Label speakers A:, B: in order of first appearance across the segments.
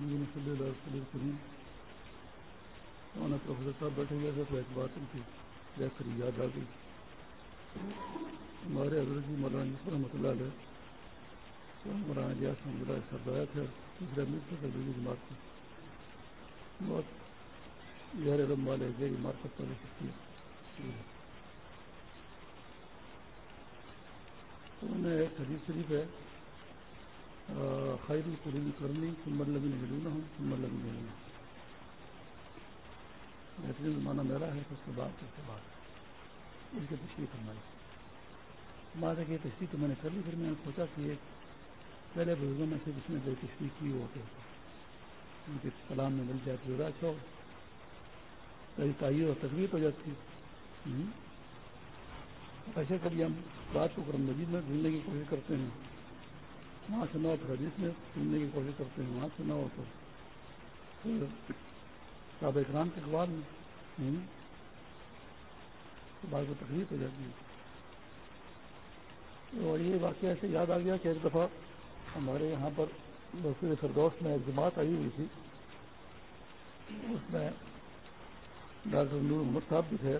A: صلی اللہ علیہ کریم۔ پروفیسر صاحب بیٹھے ہوئے تو ایک بات ان کی دیکھ کر یاد آ گئی۔ ہمارے حضرت جی مولانا رحمۃ اللہ علیہ مولانا جی احمد اللہ سردایا تھے دوسرے ملک سے دوسری جماعت کی۔ بہت غیر علم والے غیر مارکت والے سکتی انہوں نے ایک حدیث شریف ہے خیر القرین کرنی سمر لگی نہیں لوں ہوں سمر لگی نہیں لینا بہترین زمانہ میرا ہے اس کے بعد اس کے بعد ان کی تشریح فرمائی۔ بات ہے کہ تشریح تو میں نے کر لی، پھر میں نے سوچا کہ پہلے بزرگوں میں سے جس نے جو تشریح کی وہ ہوتے ان کے سلام میں مل جاتی ہو اچھا کئی تعیر اور تقریب ہو جاتی ایسے کبھی ہم رات کو کرم مجید میں ڈھونڈنے کی کوشش کرتے ہیں۔ وہاں سے نہ ہو تو حدیث میں ڈھونڈنے کی کوشش کرتے ہیں، وہاں سے نہ ہو۔ تو صاحب اکرام کے اخبار میں بعد کو تکلیف ہو جاتی ہے۔ اور یہ واقعہ ایسے یاد آ گیا کہ ایک دفعہ ہمارے یہاں پر دوسرے فردوس میں ایک جماعت آئی ہوئی تھی۔ اس میں ڈاکٹر نور محمد صاحب بھی تھے،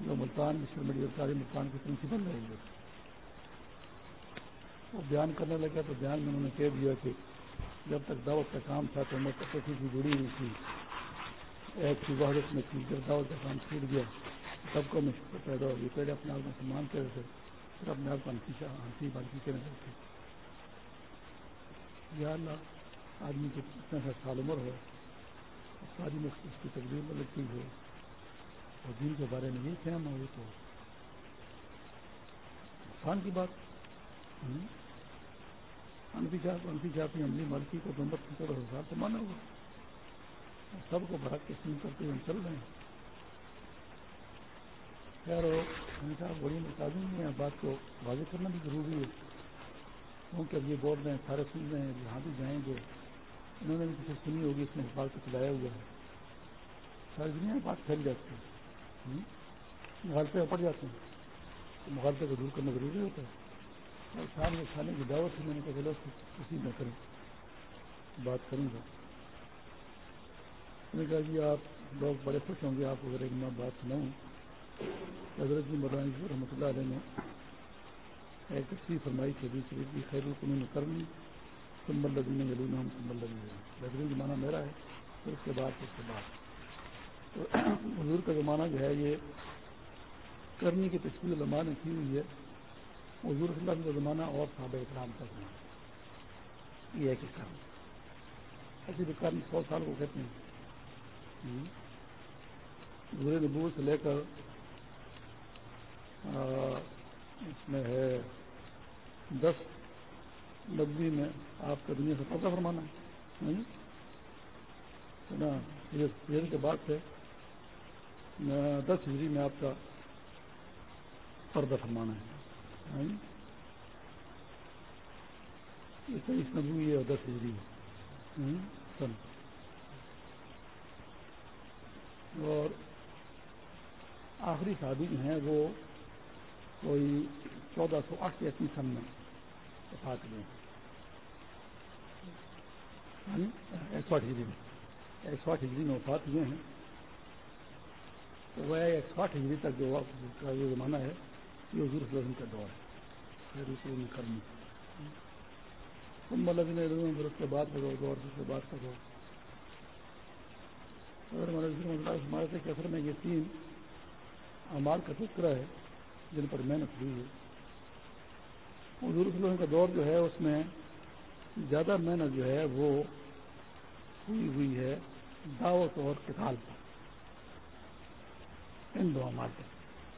A: جو ملتان مشر میڈیکل کالج ملتان کے پرنسپل رہے گے وہ بیان کرنے لگا تو بیان میں انہوں نے کہہ دیا کہ جب تک دعوت کا کام تھا تو عمر تک کی جڑی ہوئی تھی۔ ایک کی وحدت میں تھی، جب دعوت کا کام چھوٹ گیا سب کو میں پیدا ہوگی پہلے اپنے آپ میں سمان کر رہے تھے، پھر اپنے آپ کو ہنسی بانسی کرنے لگتے یا اللہ، آدمی کو اتنا سا سال عمر ہو ساری مخت اس کی تقدیر میں لگتی ہو، اور دین کے بارے میں یہ فہم ہو تو۔ نقصان کی بات۔ انفی انفی عملی مالکی کو دمبت کی طرح ہزار تو مانا ہوگا سب کو برق کے سین کرتے ہوئے چل رہے ہیں خیر ہمیشہ بڑی متازی نہیں ہے بات کو واضح کرنا بھی ضروری ہے کیونکہ اب یہ بول رہے ہیں سارے سن رہے ہیں جہاں بھی جائیں گے انہوں نے بھی کسی سنی ہوگی اس نے بات کو چلایا ہوا ہے ساری دنیا بات پھیل جاتی ہے مغالطے پڑ جاتے ہیں مغالطے کو دور کرنا ضروری ہوتا ہے اور شام کے کھانے کی دعوت سے میں نے کہا چلو اسی میں کریں۔ بات کروں گا۔ میں نے کہا جی آپ لوگ بڑے خوش ہوں گے، آپ کو اگر ایک میں بات سناؤں۔ حضرت جی مولانا رحمۃ اللہ علیہ نے ایک تصویر فرمائی تھی ابھی شریف کی خیر القنون کرنی سمبل لدین یلون ہم سمبل لدین بہترین زمانہ جی میرا ہے پھر اس کے بعد، اس کے بعد۔ تو حضور کا زمانہ جو ہے، یہ کرنی کی تصویر علماء نے کی ہوئی ہے۔ حضور صلی اللہ کا زمانہ اور صحابہ اکرام کا زمانہ یہ ہے کہ کرن ایسی بھی سو سال کو کہتے ہیں حضور نبوت سے لے کر اس میں ہے دس نبی میں آپ کا دنیا سے پردہ فرمانا ہے۔ نا کے بعد سے دس ہجری میں آپ کا پردہ فرمانا ہے۔ یہ نبوی ہے اور دس ہجری ہے۔ اور آخری شادی جو ہیں وہ کوئی چودہ سو اٹھتی سن میں وفات ہوئے ہاں، ایک سو ہجری میں۔ ایک سو ہجری میں وفات ہوئے ہیں۔ تو وہ ایک سو آٹھ ہجری تک جو کا جو زمانہ ہے یہ حضور وسلم کا دور ہے۔ پھر کرنی تم مطلب پھر اس کے بعد کا دور اس کے بعد کا دور ہمارے ہمارے سے اثر میں یہ تین امار کا ٹکڑا ہے، جن پر محنت ہوئی ہے حضور صلی اللہ کا دور جو ہے، اس میں زیادہ محنت جو ہے، وہ ہوئی ہوئی ہے دعوت اور کتال پر۔ ان دو امار پر۔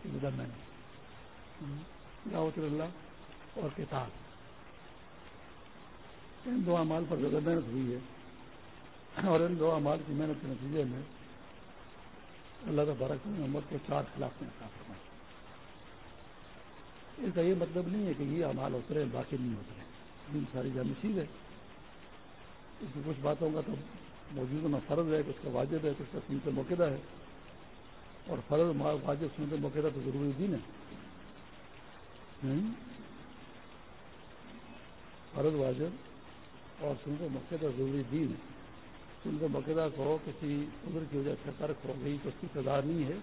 A: زیادہ محنت۔ دعوت اللہ اور کتاب۔ ان دو امال پر زیادہ محنت ہوئی ہے۔ اور ان دو امال کی محنت کے نتیجے میں اللہ تبارک نے عمر کے چار خلاف میں فرمائی اس کا یہ مطلب نہیں ہے کہ یہ امال اترے، باقی نہیں ہوتے ہیں ساری جامع چیز ہے۔ اس میں کچھ باتوں کا تو موجود ہونا فرض ہے، کچھ کا واجب ہے، کچھ کا سنت موقع ہے۔ اور فرض، واجب، سنت موقع تو ضروری دین ہے۔ فرض واجب، اور سنت موقع ضروری دین ہے۔ سنت موقع کو کسی عمر کی وجہ سے ترک ہو گئی تو اس کی سزا نہیں ہے،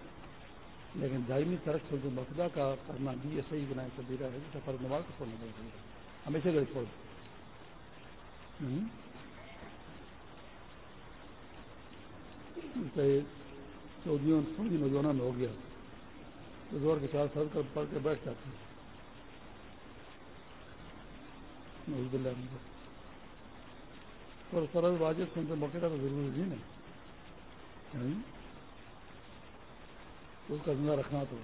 A: لیکن دائمی ترک سنت موقع کا کرنا بھی ایسے ہی بنائے سبیرا ہے جیسے فرض نماز کو چھوڑنا چاہیے ہمیشہ گھر چھوڑ۔ سعودیوں سعودی نوجوانوں میں ہو گیا۔ تو زور کے چار سال کر پڑھ کے بیٹھ جاتے ہیں۔ اور واجب سن موقع کا تو ضروری نہیں ہے۔ یعنی اس کا زندہ رکھنا تو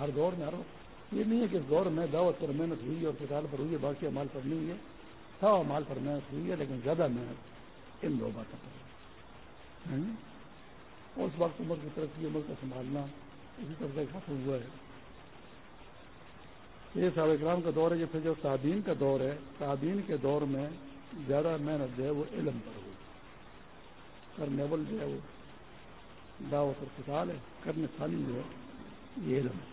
A: ہر دور میں ہر یہ نہیں ہے کہ اس دور میں دعوت پر محنت ہوئی اور کتاب پر ہوئی ہے، باقی مال پر نہیں ہوئی ہے۔ سو مال پر محنت ہوئی ہے، لیکن زیادہ محنت ان دو باتوں پر یعنی اس وقت عمر کی ترقی، عمر کا سنبھالنا، اسی طرح سے ختم ہوا ہے۔ یہ صاحب اکرام کا دور ہے جیسے جو تعبین کا دور ہے، تعبین کے دور میں زیادہ محنت جو ہے وہ علم پر ہوئی۔ کرنیول جو ہے وہ دعوت اور کتاب ہے، کرنے سالی جو ہے، یہ علم ہے۔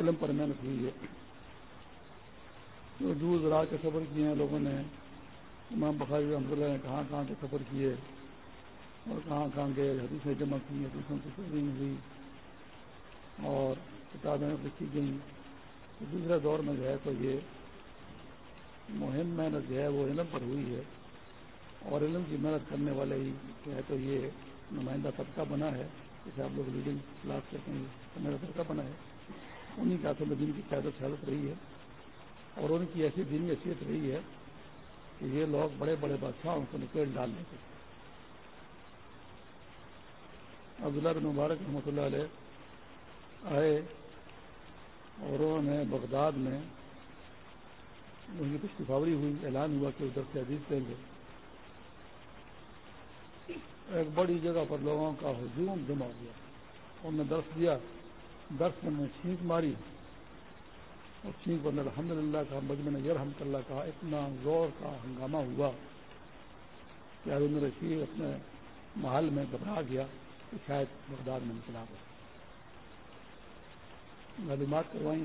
A: علم پر محنت ہوئی ہے۔ جو دور دراز کے سفر کیے ہیں لوگوں نے، امام بخاری رحمۃ اللہ نے کہاں کہاں کے سفر کیے اور کہاں کہاں گئے، حدیثیں جمع کی، حدیثوں کی تفریح ہوئی اور کتابیں لکھی گئیں۔ دوسرے دور میں جو ہے تو یہ مہم محنت جو ہے وہ علم پر ہوئی ہے اور علم کی محنت کرنے والے ہی جو ہے تو یہ نمائندہ طبقہ بنا ہے، جیسے آپ لوگ لیڈنگ کلاس کرتے ہیں میرا طبقہ بنا ہے۔ انہیں کا اصل دن کی قیادت حالت رہی ہے اور ان کی ایسی دینی حیثیت رہی ہے کہ یہ لوگ بڑے بڑے بادشاہوں کو نکیل ڈال لیتے تھے۔ عبداللہ بن مبارک رحمۃ اللہ علیہ آئے اور انہوں نے بغداد میں ان کی تشریفاوری ہوئی، اعلان ہوا کہ ادھر سے عزیز لیں گے۔ ایک بڑی جگہ پر لوگوں کا ہجوم جمع ہو گیا۔ انہوں نے درس دیا، درس میں چھینک ماری۔ اور چھینک پر الحمد للہ کا مجمع نے یرحمت اللہ کہا اتنا زور کا ہنگامہ ہوا کہ ارون رشید اپنے محل میں گھبرا گیا کہ شاید بغداد میں انقلاب ہو۔ معلومات کروائیں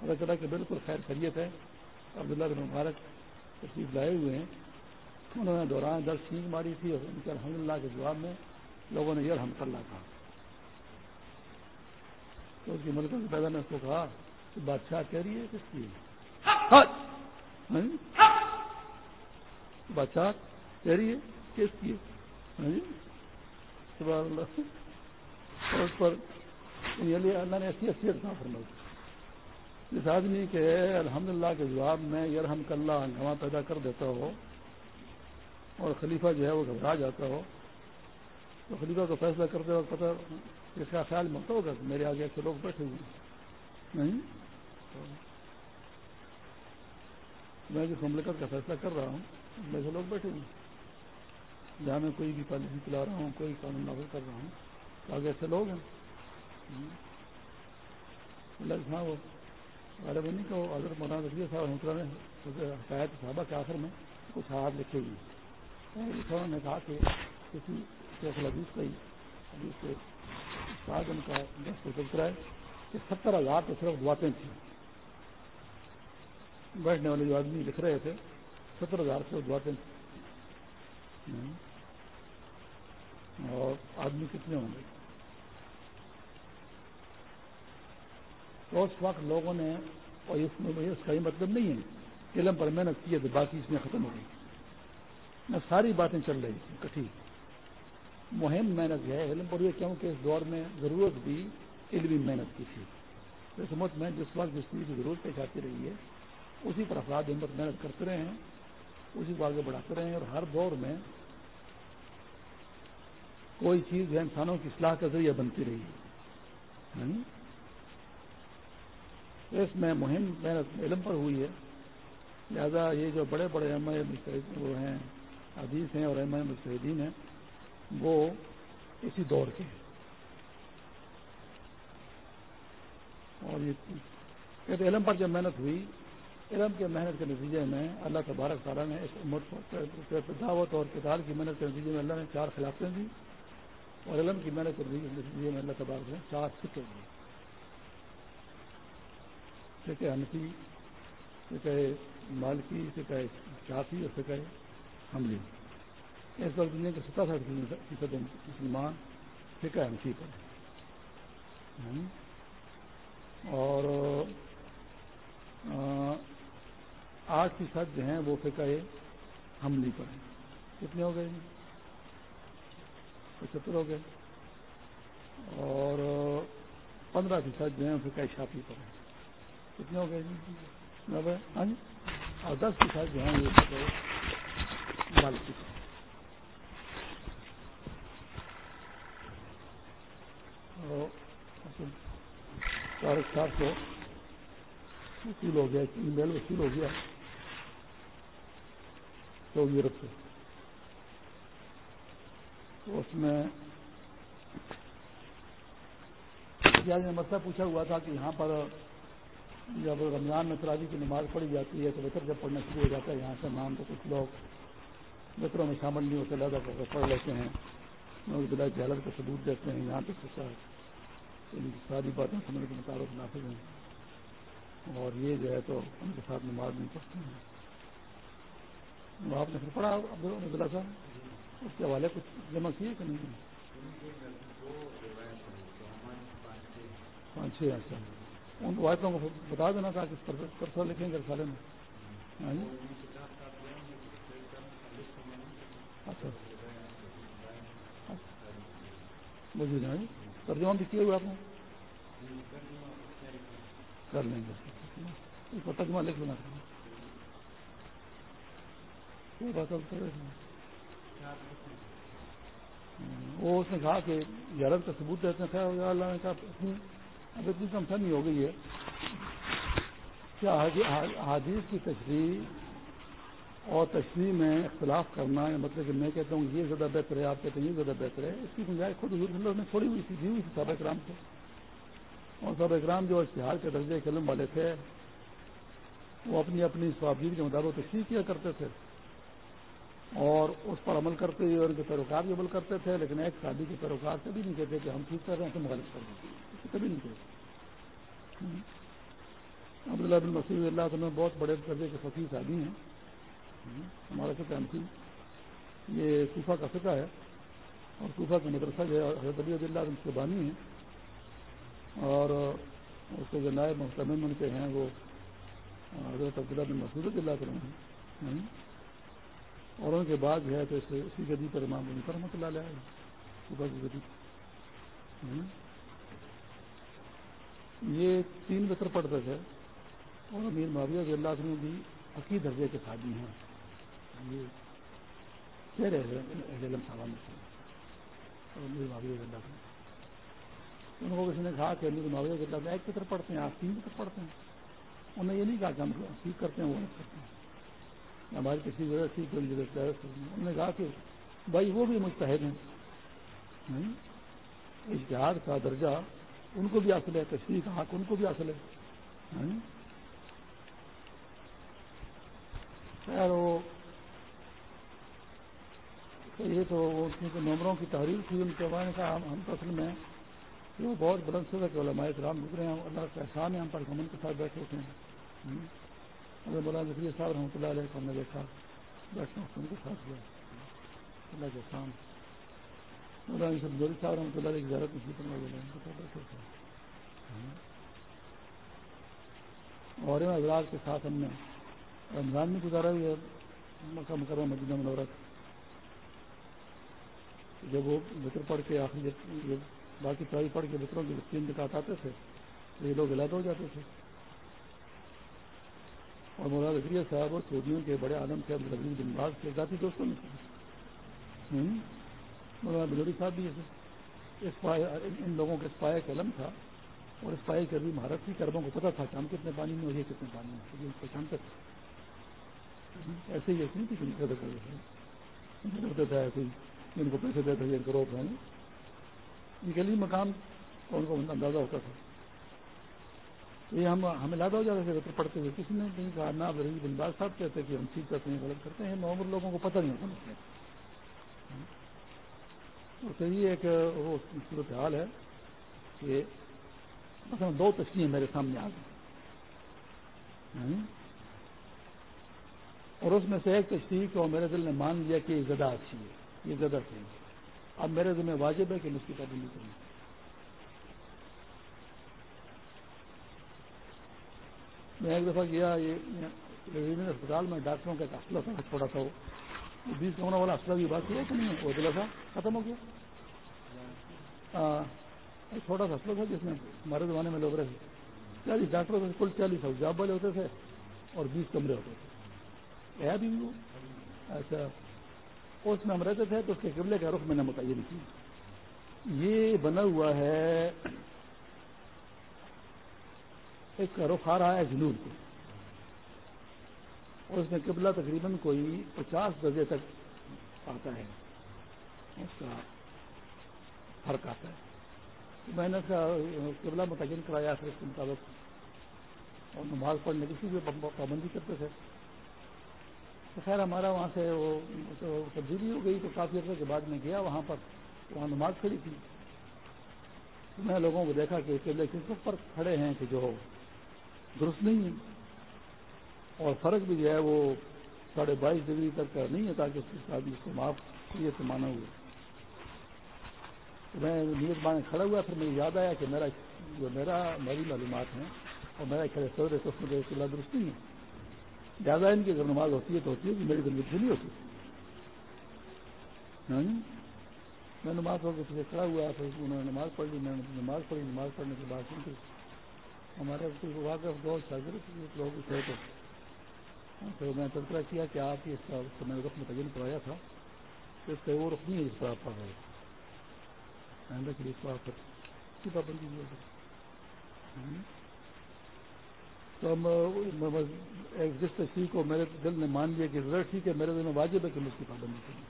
A: پتا چلا کہ بالکل خیر خیریت ہے۔ عبداللہ بن مبارک تشریف لائے ہوئے ہیں۔ انہوں نے دوران درد سینگ ماری تھی اور ان کے الحمد للہ کے جواب میں لوگوں نے یہ الحمد اللہ کہا۔ تو اس کی کے پیدا نے اس کو کہا کہ بادشاہ کہہ رہی ہے کس کی بادشاہ کہہ رہی ہے کس کی اس پر اللہ نے ایسی حیثیت نہ فرمائی۔ جس آدمی کے الحمد للہ کے جواب میں یرحم کلّہ ہنگامہ پیدا کر دیتا ہو اور خلیفہ جو ہے وہ گھبرا جاتا ہو، تو خلیفہ کو فیصلہ کرتے وقت پتہ اس کا خیال مت ہوگا کہ میرے آگے ایسے لوگ بیٹھے ہوئے نہیں۔ میں جس مملکت کا فیصلہ کر رہا ہوں ایسے لوگ بیٹھے ہوئے جہاں میں کوئی بھی پالیسی چلا رہا ہوں، کوئی قانون نافذ کر رہا ہوں، تو آگے ایسے لوگ ہیں۔ ہاں۔ وہ غالب نہیں کہ وہ حضرت مولانا رضی صاحب رحمۃ اللہ نے حکایت صحابہ کے آخر میں کچھ ہاتھ لکھے ہوئے انہوں نے کہا کہ کسی شیخ الحدیث کا ہی حدیث کے بعد ان کا دس کو گزرا ہے کہ ستر ہزار تو صرف دعاتیں تھیں۔ بیٹھنے والے جو آدمی لکھ رہے تھے، ستر ہزار صرف دعاتیں تھیں۔ ہاں۔ اور آدمی کتنے ہوں گے؟ تو اس وقت لوگوں نے اور اس میں اس کا یہ مطلب نہیں ہے کہ علم پر محنت کی ہے تو باقی اس میں ختم ہو گئی۔ میں ساری باتیں چل رہی تھیں، کٹھی۔ مہم محنت ہے علم پر، یہ کیونکہ اس دور میں ضرورت بھی علمی محنت کی تھی۔ اس میں جس وقت جس چیز کی ضرورت پیش آتی رہی ہے، اسی پر افراد ہمت محنت کرتے رہے ہیں، اسی کو آگے بڑھاتے رہے ہیں اور ہر دور میں کوئی چیز ہے انسانوں کی اصلاح کا ذریعہ بنتی رہی ہے۔ یعنی اس میں مہم محنت علم پر ہوئی ہے۔ لہذا یہ جو بڑے بڑے ایم وہ ہیں، حدیث ہیں اور ایم اے مستحدین ہیں، وہ اسی دور کے ہیں۔ اور یہ علم پر جب محنت ہوئی، علم کے محنت کے نتیجے میں اللہ تبارک تعالیٰ نے اس عمر دعوت اور کتاب کی محنت کے نتیجے میں اللہ نے چار خلافتیں دی اور علم کی محنت کے نتیجے میں اللہ تبارک نے چار سکے دیے ٹھیک ہے انفی ٹھیک ہے مالکی فکا شافی اور فکا حملی۔ اس وقت دنیا کے ستاسٹھ فیصد مسلمان فکا ہمسی پر اور آٹھ فیصد جو ہیں وہ فکا حملی پر ہیں۔ کتنے ہو گئے؟ پچہتر ہو گئے۔ اور، پندرہ فیصد جو ہیں فکا شافی پر ہیں۔ کتنے ہو گئے جی؟ ہاں جی؟ اور دس فیصد جو ہیں یہ مالکی پر چار چار سو وصول ہو گیا ای میل وصول ہو گیا۔ سعودی عرب سے تو اس میں یعنی مسئلہ پوچھا ہوا تھا کہ یہاں پر جب رمضان میں تراجی کی نماز پڑھی جاتی ہے تو بطر جب پڑھنا شروع ہو جاتا ہے، یہاں سے نام تو کچھ لوگ بطروں میں شامل نہیں ہوتے، لہٰذا کر کے پڑھ لیتے ہیں۔ بلا جہالت کا ثبوت دیتے ہیں، یہاں تک ساری باتیں سمجھ کے مطابق نافذ ہیں۔ اور یہ جو ہے تو ان کے ساتھ نماز نہیں پڑھتے ہیں۔ آپ نے پھر پڑھا عبداللہ صاحب؟ اس کے حوالے کچھ جمع کیے کہ نہیں؟ پانچ چھ ایسا اچھا۔ ان روایتوں کو بتا دینا تھا کہ پرسوں لکھیں گے سالے میں۔ ہاں جی۔ اچھا۔ مجھے ہاں جی۔ ترجمہ بھی کیے ہوئے آپ نے؟ کر لیں گے۔ اس کو ترجمہ لکھ لینا۔ ہاں، وہ اس نے کہا کہ یارت کا ثبوت دیتے ہیں۔ خیر اللہ نے کہا اب اتنی کم ہو گئی ہے، کیا حادیث کی تشریح اور تشریح میں اختلاف کرنا یا مطلب کہ میں کہتا ہوں یہ زیادہ بہتر ہے، آپ کہتے ہیں یہ زیادہ بہتر ہے، اس کی گنجائش خود حضور نے چھوڑی ہوئی تھی دی ہوئی تھی صحابہ اکرام سے۔ اور صحابہ اکرام جو اشتہار کے درجے قلم والے تھے، وہ اپنی اپنی سوابدید کے مطابق تشریح کیا کرتے تھے۔ اور اس پر عمل کرتے ہوئے ان کے پیروکار بھی عمل کرتے تھے، لیکن ایک شادی کے پیروکار کبھی نہیں کہتے کہ ہم ٹھیک کر رہے ہیں تو مغلط کر رہے ہیں۔ کبھی نہیں کہتے۔ عبداللہ بن مسیح اللہ تعالیٰ بہت بڑے درجے کے فقیر شادی ہیں۔ ہمارا فکر انسی یہ صوفہ کا فقہ ہے اور صوفہ کا مدرسہ جو ہے، حضرت علی اللہ کے بانی ہیں۔ اور اس کے جو نائب محتمن ان کے ہیں وہ حضرت عبداللہ بن مسعود اللہ کروں ہیں۔ اور ان کے بعد جو ہے تو اسی گدی پر امام بن رحمۃ اللہ علیہ صبح کی گدی یہ تین بطر پڑھتے تھے اور امیر معاویہ اللہ عنہ بھی عقید درجے کے شادی ہیں۔ یہ کہہ رہے ہیں علم صاحب ان کو کسی نے کہا کہ امیر معاویہ کے اللہ ایک پتر پڑھتے ہیں، آپ تین پتر پڑھتے ہیں۔ انہوں نے یہ نہیں کہا کہ ہم سیکھ کرتے ہیں، وہ نہیں کرتے ہیں۔ ہماری کسی جگہ سیکھ کوئی جگہ انہوں نے کہا کہ بھائی وہ بھی مستحد ہیں۔ اشتہار کا درجہ، ان کو بھی حاصل ہے، تشریح کا حق ان کو بھی حاصل ہے۔ خیر، وہ یہ تو نمبروں کی تحریر تھی، ان کے بعد کہا ہم اصل میں وہ بہت بلند سطح کے علماء کرام گزرے ہیں، اللہ کا احسان ہے، ہم پر گمن کے ساتھ بیٹھے ہوتے ہیں۔ اگر مولانا ذکری صاحب رحمۃ اللہ علیہ کو ہم نے دیکھا بیٹھنا ان کے ساتھ ہوا اللہ کے احسان۔ مولانا سب جوری صاحب رحمۃ اللہ علیہ کی زیارت نہیں کرنا بولے ان کے ساتھ بیٹھے تھے۔ اور ان حضرات کے ساتھ ہم نے رمضان میں گزارا ہوئی ہے مکہ مکرمہ مدینہ منورت جب وہ بطر پڑھ کے آخری جب باقی پڑھائی پڑھ کے بطروں کے تین دکھات آتے تھے، تو یہ لوگ علیحدہ ہو جاتے تھے۔ اور مولانا رضی صاحب اور سعودیوں کے بڑے عالم تھے عبد بن باز کے ذاتی دوستوں میں تھے۔ مولانا بلوری صاحب بھی اس ان لوگوں کے اسپایا کا علم تھا اور اس پائے کی ابھی مہارت تھی کربوں کو پتا تھا کہ ہم کتنے پانی میں اور یہ کتنے پانی میں پہچانتے تھے۔ ایسے ہی ایسے نہیں تھی کرتے تھے ایسے ان کو پیسے دیتے ہیں کرو پہنے ان کے لیے مقام ان کو اندازہ ہوتا تھا؟ یہ ہم ہمیں لادہ ہو جاتا تھا پڑھتے ہوئے کسی نے کہیں کہا نہ غریب بن باز صاحب کہتے کہ ہم ٹھیک کرتے ہیں، غلط کرتے ہیں نومر لوگوں کو پتہ نہیں ہوتا تو یہ ایک وہ صورت حال ہے کہ مثلا دو تشریح میرے سامنے آ گئی ہاں؟ اور اس میں سے ایک تشریح کو میرے دل نے مان لیا کہ یہ زدہ اچھی ہے، یہ زدہ صحیح ہے۔ اب میرے دل میں واجب ہے کہ میں اس کی پابندی کروں۔ میں ایک دفعہ گیا، یہ اسپتال میں ڈاکٹروں کا ایک اسلحہ تھا چھوٹا تھا وہ بیس کمروں والا اسلحہ بھی بات کیا کہ نہیں وہ دلا تھا، ختم ہو گیا۔ چھوٹا سا اسلحہ تھا جس میں ہمارے زمانے میں لوگ رہے چالیس ڈاکٹروں سے کل چالیس جاب والے ہوتے تھے اور بیس کمرے ہوتے تھے۔ ہے بھی وہ؟ اچھا اس میں ہم رہتے تھے تو اس کے قبلے کا رخ میں نے متعین کی یہ بنا ہوا ہے ایک کا رخ آ رہا ہے جنور کو۔ اور اس میں قبلہ تقریباً کوئی پچاس درجے تک آتا ہے۔ اس کا فرق آتا ہے۔ میں نے قبلہ متعین کرایا پھر اس کے مطابق۔ اور نماز پڑھنے کی بھی پابندی کرتے تھے۔ تو خیر ہمارا وہاں سے وہ تبدیلی ہو گئی تو کافی عرصے کے بعد میں گیا وہاں پر۔ وہاں نماز کھڑی تھی۔ میں لوگوں کو دیکھا کہ قبلے کس پر کھڑے ہیں کہ جو درست نہیں ہے۔ اور فرق بھی جو ہے وہ ساڑھے بائیس ڈگری تک کا نہیں ہے تاکہ اس کی شادی اس کو معاف یہ سے مانا ہوا۔ میں نیت بانے کھڑا ہوا پھر مجھے یاد آیا کہ میرا جو میرا میری معلومات ہیں اور میرا کھڑے سو رہے تو اس میں قلعہ درست نہیں ہے۔ زیادہ ان کی اگر نماز ہوتی ہے تو ہوتی ہے کہ میری زندگی سے نہیں ہوتی۔ ہاں جی؟ میں نماز پڑھ کے کھڑا ہوا پھر انہوں نے نماز پڑھ لی، میں نے نماز پڑھی، نماز پڑھنے کے بعد ہمارے واقف دو شاگرد لوگ تھے ہاں، تو میں تذکرہ کیا کہ آپ اس کا میں نے رقم متعین کرایا تھا اس کا وہ رخ نہیں ہے جس پر آپ پڑھ رہے آئندہ کے لیے اس کو آپ کی پابندی دی تو ہم جس تشریح کو میرے دل نے مان لیا کہ ضرورت ٹھیک ہے، میرے دل میں واجب ہے کہ میں اس کی پابندی کروں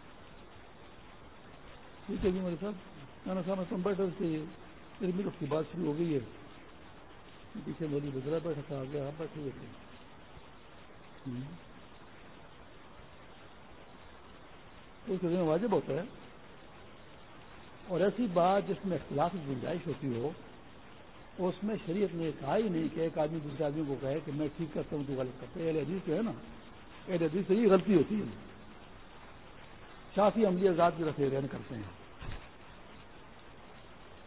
A: ٹھیک ہے جی میرے صاحب میں نے صاحب تم بیٹھے سے علمی اس کی بات شروع ہو گئی ہے۔ پیچھے میری گزرا بیٹھا تھا آگے آپ بیٹھے؟ ہوئے تھے اس میں واجب ہوتا ہے۔ اور ایسی بات جس میں اختلاف کی گنجائش ہوتی ہو، اس میں شریعت نے کہا ہی نہیں کہ ایک آدمی دوسرے آدمی کو کہے کہ میں ٹھیک کرتا ہوں تو غلط کرتا ہے حدیث جو ہے نا، اہل حدیث سے ہی غلطی ہوتی ہے۔ شافی عملی آزاد کی رفے رین کرتے ہیں۔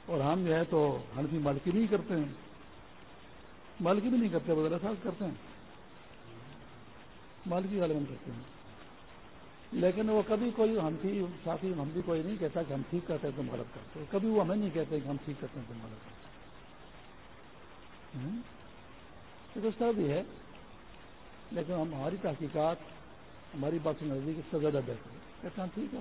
A: اور ہم جو ہے تو ہنفی مالکی نہیں کرتے ہیں۔ مالکی بھی نہیں کرتے وغیرہ صاحب کرتے ہیں۔ مالکی غالباً کرتے ہیں۔ لیکن وہ کبھی کوئی ہم تھی، ساتھی، ہم بھی کوئی نہیں کہتا کہ ہم ٹھیک کرتے ہیں تم غلط کرتے کبھی وہ ہمیں نہیں کہتے کہ ہم ٹھیک کرتے ہیں تم غلط کرتے اس طرح بھی ہے۔ لیکن ہم ہماری تحقیقات، ہماری بات نزدیک اس سے زیادہ بہتر ہے۔ کہتے ہیں ٹھیک ہے؟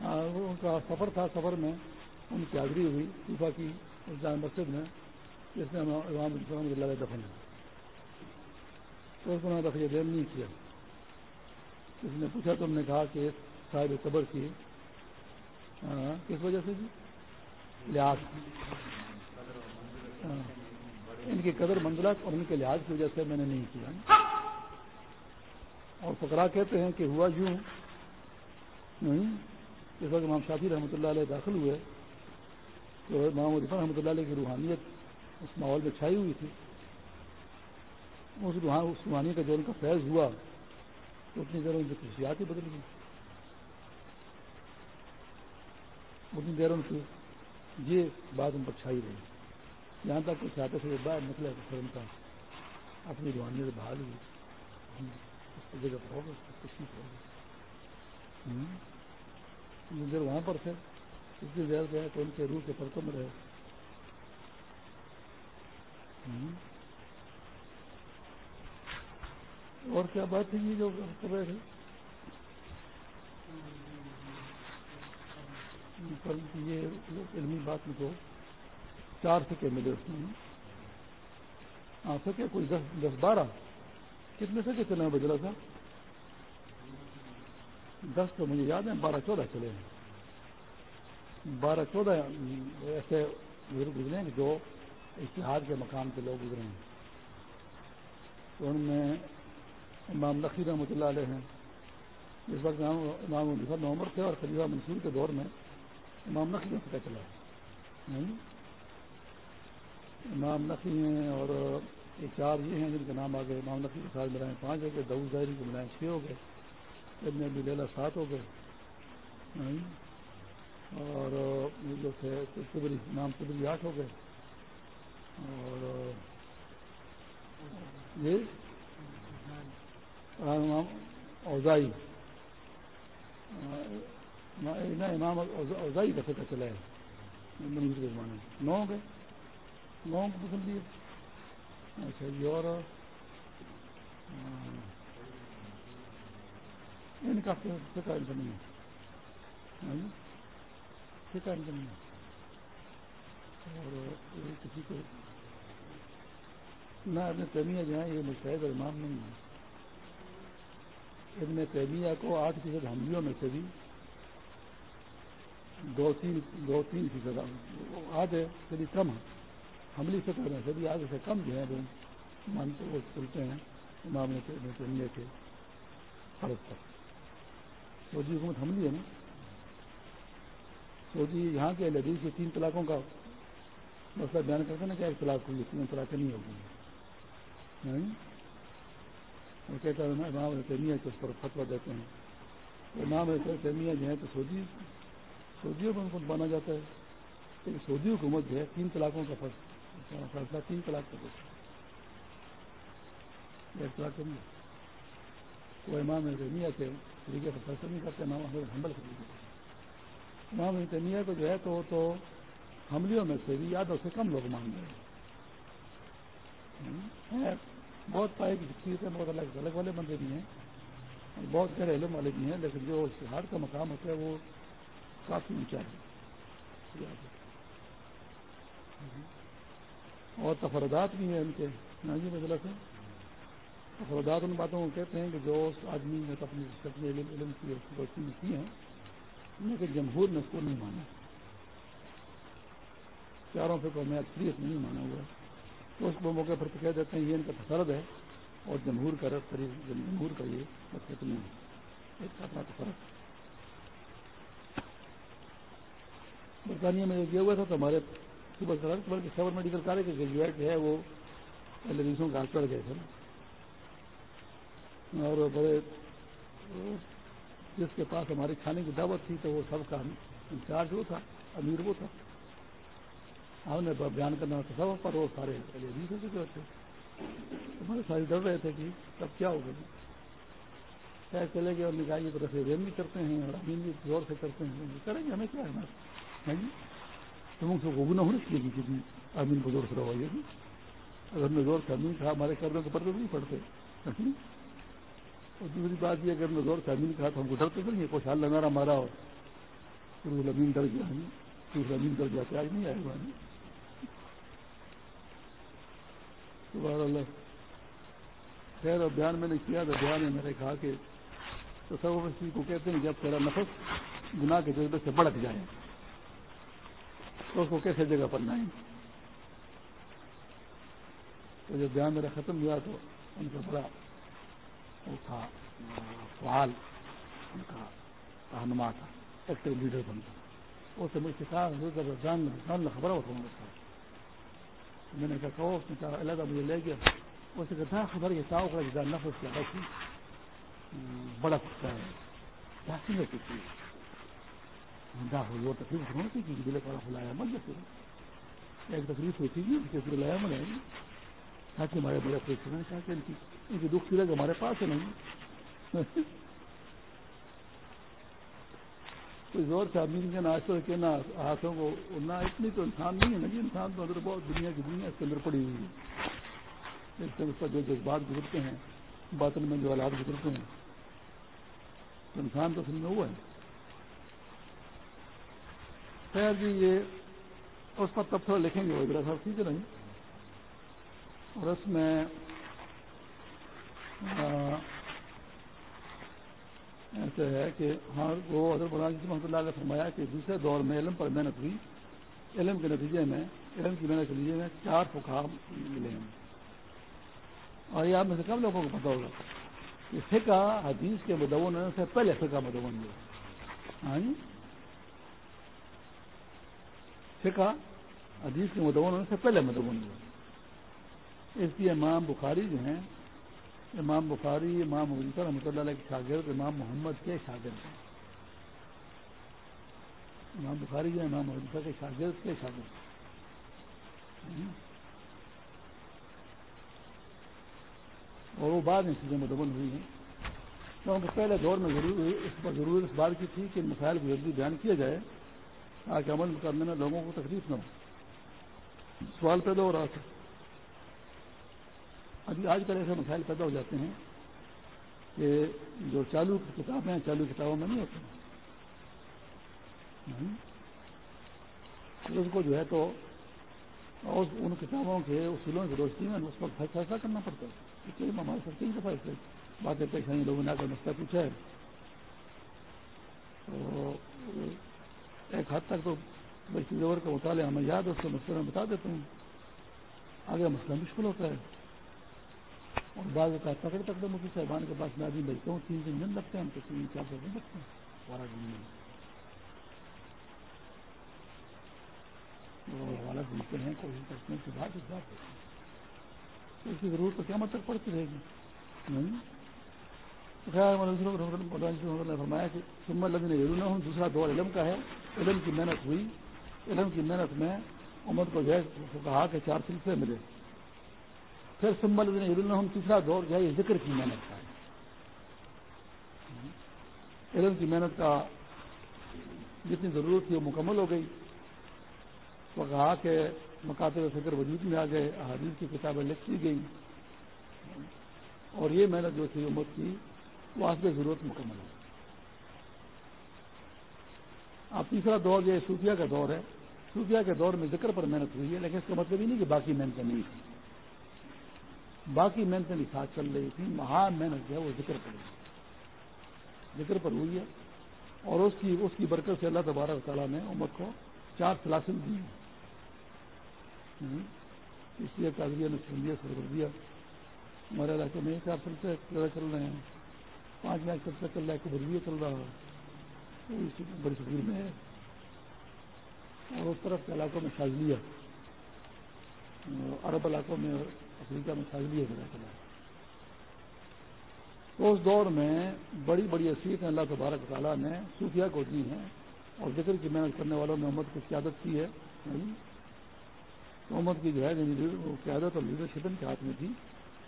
A: ہاں ان کا سفر تھا، سفر میں۔ ان کی حاضری ہوئی صوفہ کی جامع مسجد میں، جس میں امام السلام اللہ دفن تو اس کو دفعہ دین نہیں کیا۔ کسی نے پوچھا تو ہم نے کہا کہ صاحب قبر کی ہاں، کس وجہ سے جی؟ لحاظ۔ ہاں۔ ان کی قدر منزلت اور ان کے لحاظ کی وجہ سے میں نے نہیں کیا۔ اور فکرا کہتے ہیں کہ ہوا یوں جس وقت امام شافی رحمۃ اللہ علیہ داخل ہوئے تو امام عرفان رحمۃ اللہ علیہ کی روحانیت اس ماحول میں چھائی ہوئی تھی۔ اس روحانی کا جو ان کا فیض ہوا تو اتنی دیر ان کی خوشیات ہی بدل گئی اتنی دیر ان کی یہ بات ان پر چھائی رہی۔ یہاں تک کہ چاہتے سے باہر نکلے تو پھر ان کا اپنی روحانیت بحال ہوئی۔ اس جگہ پر ہوگا خوشی ہوگی دیر وہاں پر تھے اتنی دیر گئے تو ان کے روح کے پرتوں میں رہے اور کیا بات تھی یہ جو کر رہے تھے؟ یہ علمی بات میں تو چار سکے ملے اس میں۔ ہاں سکے کوئی دس دس، بارہ۔ کتنے سکے چلے ہیں بجلا تھا دس تو مجھے یاد ہے، بارہ، چودہ چلے ہیں۔ بارہ چودہ ایسے گزرے ہیں جو اشتہار کے مقام کے لوگ گزرے ہیں۔ تو ان میں امام نقی رحمۃ اللہ علیہ ہیں۔ جس وقت امام مظفر عمر تھے اور خلیفہ منصور کے دور میں امام نقی کا پتہ چلا۔ امام نقی ہیں اور ایک چار یہ ہیں جن کے نام آگے امام نقی کے ساتھ ملائیں پانچ ہو گئے دعود ظاہری کو ملائیں چھ ہو گئے، ابن ابی لیلا سات ہو گئے۔ ہاں جی؟ اور جو تھے قبری نام قبری آٹھ ہو گئے؟ اور یہ؟ اوزائی۔ نہ امام اوزائی کا فکر چلا ہے۔ زمانے نو ہو گئے؟ نو کو پسند دیے اچھا جی اور ان کا فکر ان کا نہیں ہے۔ ہاں جی؟ فکر ان کا نہیں اور کسی کو نہ ابن تیمیہ جو ہے یہ مشاہد اور امام نہیں ہے ابن تیمیہ کو آٹھ فیصد حملیوں میں سے بھی دو تین دو تین فیصد آدھے سے بھی کم حملی سطح میں سے بھی آدھے سے کم جو ہے وہ مانتے وہ چلتے ہیں، امام ابن تیمیہ کے فرض پر۔ سعودی جی حکومت حملی ہے نا؟ سعودی جی یہاں کے لدیز کے تین طلاقوں کا مسئلہ بیان کرتے نا کہ ایک طلاق ہوئی تین طلاقیں نہیں ہوگی۔ وہ کہتا ہے، امام تیمیہ کے اس پر فتوا دیتے ہیں۔ امام تیمیہ جو ہے تو سعودی سعودیوں کو مانا جاتا ہے۔ لیکن سعودی حکومت جو ہے، تین طلاقوں کا فیصلہ تین طلاق کا دیتا ہے ایک طلاق نہیں وہ امام تیمیہ کے طریقے پر فیصلہ نہیں کرتے، امام احمد حمل کر امام تیمیہ کو جو ہے تو تو حملیوں میں سے بھی یادوں سے کم لوگ مان گئے بہت پائے کی شخصیت ہے بہت الگ الگ والے بندے بھی ہیں۔ اور بہت گہرے علم والے بھی ہیں، لیکن جو اشتہار کا مقام ہوتا ہے وہ کافی اونچا ہے۔ اور تفردات بھی ہیں ان کے۔ ہاں جی مزلہ سے تفردات ان باتوں کو کہتے ہیں کہ جو اس آدمی نے اپنی علم علم کی روشنی کی ہیں۔ لیکن جمہور نے اس کو نہیں مانا۔ چاروں فکر میں اکثریت نہیں مانا ہوا۔ تو اس کو موقع پر تو کہہ دیتے ہیں یہ ان کا تفرد ہے اور جمہور کا رد قریب جمہور کا یہ مطلب نہیں ہے۔ ایک اپنا تفرد۔ برطانیہ میں یہ ہوا تھا تو ہمارے صبح بلکہ خبر میڈیکل کالج کے گریجویٹ ہے وہ ٹیلیویژن کا ہاتھ گئے تھے۔ اور بڑے جس کے پاس ہماری کھانے کی دعوت تھی تو وہ سب کا انچارج وہ تھا، امیر وہ تھا۔ ہم نے بیان کرنا تھا سب پر، وہ سارے ہو چکے تھے۔ ہمارے سارے ڈر رہے تھے کہ تب کیا ہوگا جی۔ چلے گئے اور نکاح کی طرف بھی کرتے ہیں اور امین بھی زور سے کرتے ہیں۔ کریں گے ہمیں کیا ہے؟ ہمارا جی۔ تم سے وہ نہ ہونا چاہیے کہ امین کو زور سے روائیے گی اگر ہم نے زور سے امین کہا، ہمارے قرضوں کے پردے نہیں پڑتے۔ ہاں جی۔ اور دوسری بات یہ اگر ہم نے زور سے امین کہا تو ہم کو ڈرتے نہیں کچھ حال لگا رہا ہمارا اور پھر وہ امین ڈر گیا دوسرا امین ڈر گیا آج نہیں آئے گا اللہ۔ خیر، اور بیان میں نے کیا، تو بیان میں میں نے کہا کہ تو سب کو کہتے ہیں جب تیرا نفس گناہ کے جذبے سے بڑک جائے۔ تو اس کو کیسے جگہ پر لائیں؟ تو جب بیان میرا ختم ہوا تو ان کا بڑا وہ تھا فعال ان کا رہنما تھا ایکٹیو لیڈر بنتا اس سے مجھ سے کہا جان خبر ہوتا ہوں میں نے کہا، کہو، اس نے کہا علیحدہ مجھے لے گیا۔ اس سے کہا خبر یہ تھا جان نفس کیا بچی بڑا کچھ ہے۔ کافی ہے کچھ۔ وہ تکلیف ہوتی تھی کہ دل کا کھلایا مت جاتے ایک تکلیف ہوتی تھی کہ پھر لایا من آئے تاکہ ہمارے بڑے کوئی سنا کہا کہ ان کی ان کی دکھ سیرت ہمارے پاس ہے نہیں کوئی زور سے آدمی کے ناشتہ کے، نہ ہاتھوں کو، نہ اتنی تو انسان نہیں ہے نا جی۔ انسان تو اندر بہت دنیا کی دنیا اس کے اندر پڑی ہوئی ہے۔ اس سے اس کا جو جذبات گزرتے ہیں، باطن میں جو حالات گزرتے ہیں، تو انسان تو سن میں ہوا ہے۔ خیر جی یہ اس پر تب تھوڑا لکھیں گے وغیرہ صاحب، ٹھیک ہے نہیں جی؟ اور اس میں ایسا ہے کہ ہاں وہ حضرت مولانا محمد اللہ نے فرمایا کہ دوسرے دور میں علم پر محنت ہوئی، علم کے نتیجے میں، علم کی محنت کے نتیجے میں چار فکام ملے ہیں۔ اور یہ آپ میں سے کم لوگوں کو پتا ہوگا کہ فقہ حدیث کے مدون سے پہلے فقہ مدون ہوا ہاں جی؟ فقہ حدیث کے مدون ہونے سے پہلے مدون ہوئے اس لیے امام بخاری جو ہیں امام بخاری، امام حضیفہ رحمۃ اللہ علیہ کے شاگرد، امام محمد کے شاگرد ہیں۔ امام بخاری جو امام حضیفہ کے شاگرد کے شاگرد اور وہ بعد میں چیزیں مدمن ہوئی ہیں۔ کیونکہ پہلے دور میں ضرور اس پر ضرور اس بات کی تھی کہ مسائل کو جلدی بیان کیا جائے تاکہ عمل کرنے میں لوگوں کو تکلیف نہ ہو۔ سوال پیدا ہو رہا تھا۔ ابھی آج کل ایسے مسائل پیدا ہو جاتے ہیں کہ جو چالو کتابیں ہیں، چالو کتابوں میں نہیں ہوتے اس کو جو ہے تو ان کتابوں کے اصولوں کی روشنی میں اس وقت فیصلہ کرنا پڑتا ہے۔ ہمارے ساتھ تین دفعہ ایسے باتیں پیش آئی لوگوں نے آ کر مسئلہ پوچھا ہے۔ تو ایک حد تک تو بشی زور کا مطالعہ ہمیں یاد ہے، اس کے مسئلے میں بتا دیتا ہوں۔ آگے مسئلہ مشکل ہوتا ہے۔ اور بعض کا تکڑ تکڑے مفتی صاحبان کے پاس میں آدمی بھیجتا ہوں، تین تین دن لگتے ہیں ہم تو تین چار سو دن لگتے ہیں بارہ دن میں حالت ملتے ہیں، کوشش کرتے ہیں کہ بات اس بات ہوتی ہے۔ اس کی ضرورت تو کیا مطلب پڑتی رہے گی۔ نے فرمایا کہ سمر لگنے ضرور نہ ہوں دوسرا دور علم کا ہے۔ علم کی محنت ہوئی۔ علم کی محنت میں امت کو جو ہے کہا کہ چار سلسلے ملے۔ پھر سمبل لگنے تیسرا دور جو ہے، یہ ذکر کی محنت کا ہے۔ علم کی محنت کا جتنی ضرورت تھی وہ مکمل ہو گئی۔ وہ کہا کہ مکاتب فکر وجود میں آ گئے، احادیث کی کتابیں لکھی گئیں۔ اور یہ محنت جو تھی امت کی، وہ آج ضرورت مکمل ہے اب تیسرا دور جو صوفیہ کا دور ہے۔ صوفیہ کے دور میں ذکر پر محنت ہوئی ہے، لیکن اس کا مطلب یہ نہیں کہ باقی محنتیں نہیں تھیں۔ باقی محنتیں بھی ساتھ چل رہی تھیں مہان محنت جو ہے وہ ذکر پر ہوئی۔ ذکر پر ہوئی ہے۔ اور اس کی اس کی برکت سے اللہ تبارک تعالیٰ نے امت کو چار سلاسل دی اس لیے تعزیہ نے چھوڑ دیا سر کر دیا۔ ہمارے علاقے میں چار سلسلے چل رہے ہیں۔ پانچ لاکھ سلسلہ چل رہا ہے کبھی چل رہا ہے۔ بڑی شکیر میں ہے۔ اور اس طرف کے علاقوں میں شازلیہ عرب علاقوں میں افریقہ میں شازلیہ بنا چلا تو اس دور میں بڑی بڑی حیثیت اللہ تبارک تعالیٰ نے صوفیہ کو دی ہیں۔ اور ذکر کی محنت کرنے والوں نے امت کی قیادت کی ہے۔ تو امت کی جو ہے یعنی قیادت اور لیڈرشپ ان کے ہاتھ میں تھی۔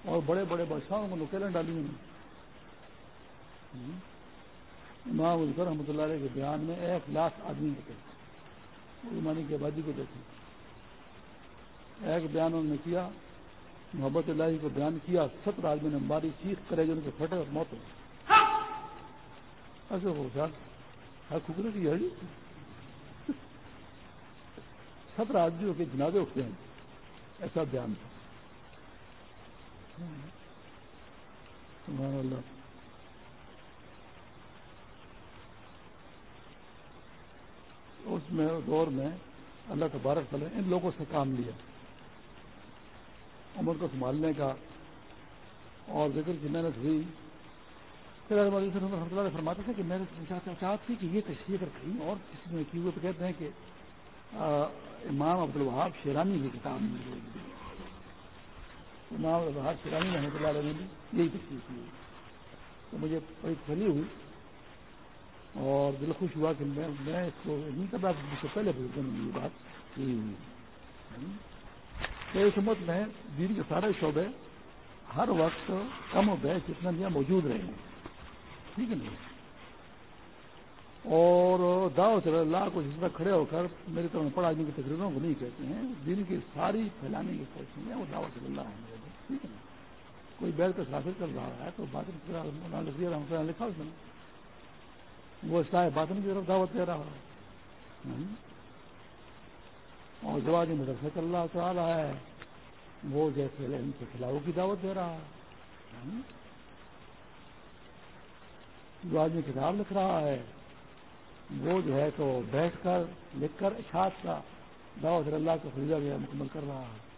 A: اور بڑے بڑے بادشاہوں کو نکیلیں ڈالی انہوں امام الفر رحمۃ اللہ علیہ کے بیان میں ایک لاکھ آدمی ہوتے ایمانی کی آبادی کو دیکھیں۔ ایک بیان انہوں نے کیا۔ محبت اللہ کو بیان کیا ستر آدمی نے ہماری چیخ کرے جو ان کے پھٹے اور موت ہو ایسے ہو ہر کھکرے کی ہے ستر آدمیوں کے جنازے اٹھتے ہیں ایسا بیان تھا۔ اللہ۔ اس میں دور میں اللہ تبارک تعالیٰ ان لوگوں سے کام لیا۔ عمر کو سنبھالنے کا اور ذکر کی محنت ہوئی۔ پھر اللہ فرماتے تھے کہ میں چاہت تھی کہ یہ تشریح اگر کہیں اور کسی نے کی ہوئے تو کہتے ہیں کہ امام عبد الوہاب شیرانی کی کتاب مل امام عبد الوہاب شیرانی رحمۃ اللہ علیہ نے یہی تشریح کی۔ تو مجھے بڑی تسلی ہوئی اور دل خوش ہوا کہ میں اس کو نہیں کر رہا مجھ سے پہلے یہ بات یہی ہوئی۔ تو اس امت میں دین کے سارے شعبے ہر وقت کم و بیش اتنا دیا موجود رہے ہیں۔ ٹھیک ہے نا؟ اور دعوت اللہ کو جس طرح کھڑے ہو کر میری طرح پڑھ آدمی کی تقریروں کو نہیں کہتے ہیں۔ دن کی ساری پھیلانے کی کوشش ہے وہ دعوت اللہ ہے ٹھیک ہے نا؟ کوئی بیل کا حاصل کر رہا ہے تو بات لکھا اس نے وہ اسلام باطن کی طرف دعوت دے رہا ہے۔ اور جو آدمی مدرسہ چل رہا چلا رہا ہے، وہ جیسے ان کے خلاف کی دعوت دے رہا ہے۔ جو آدمی کتاب لکھ رہا ہے، وہ جو ہے تو بیٹھ کر لکھ کر اشاعت کا دعوت اللہ کو خریدا گیا مکمل کر رہا ہے۔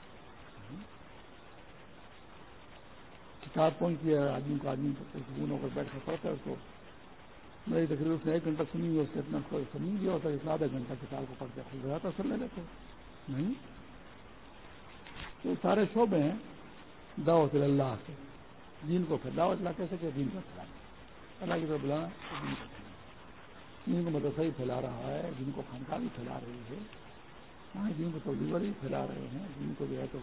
A: کتاب پہنچتی ہے؟ آدمی کو آدمی سکون ہو کر بیٹھ کر پڑھتا ہے اس کو۔ میری تقریب اس نے ایک گھنٹہ سنی ہوئی اس کے اتنا سنی بھی ہوتا ہے اتنا آدھا گھنٹہ کتاب کو پڑھ کے خود زیادہ سن لے لیتے نہیں؟ تو سارے شعبے ہیں دعوت اللہ سے جن کو پھر دعوت اللہ کیسے کہ دین کو پھیلانا اللہ کی طرف بلانا جن کو مدرسہ ہی پھیلا رہا ہے جن کو خانقاہ بھی پھیلا رہی ہے۔ ہاں جن کو تبدیل بھی پھیلا رہے ہیں۔ جن کو جو ہے تو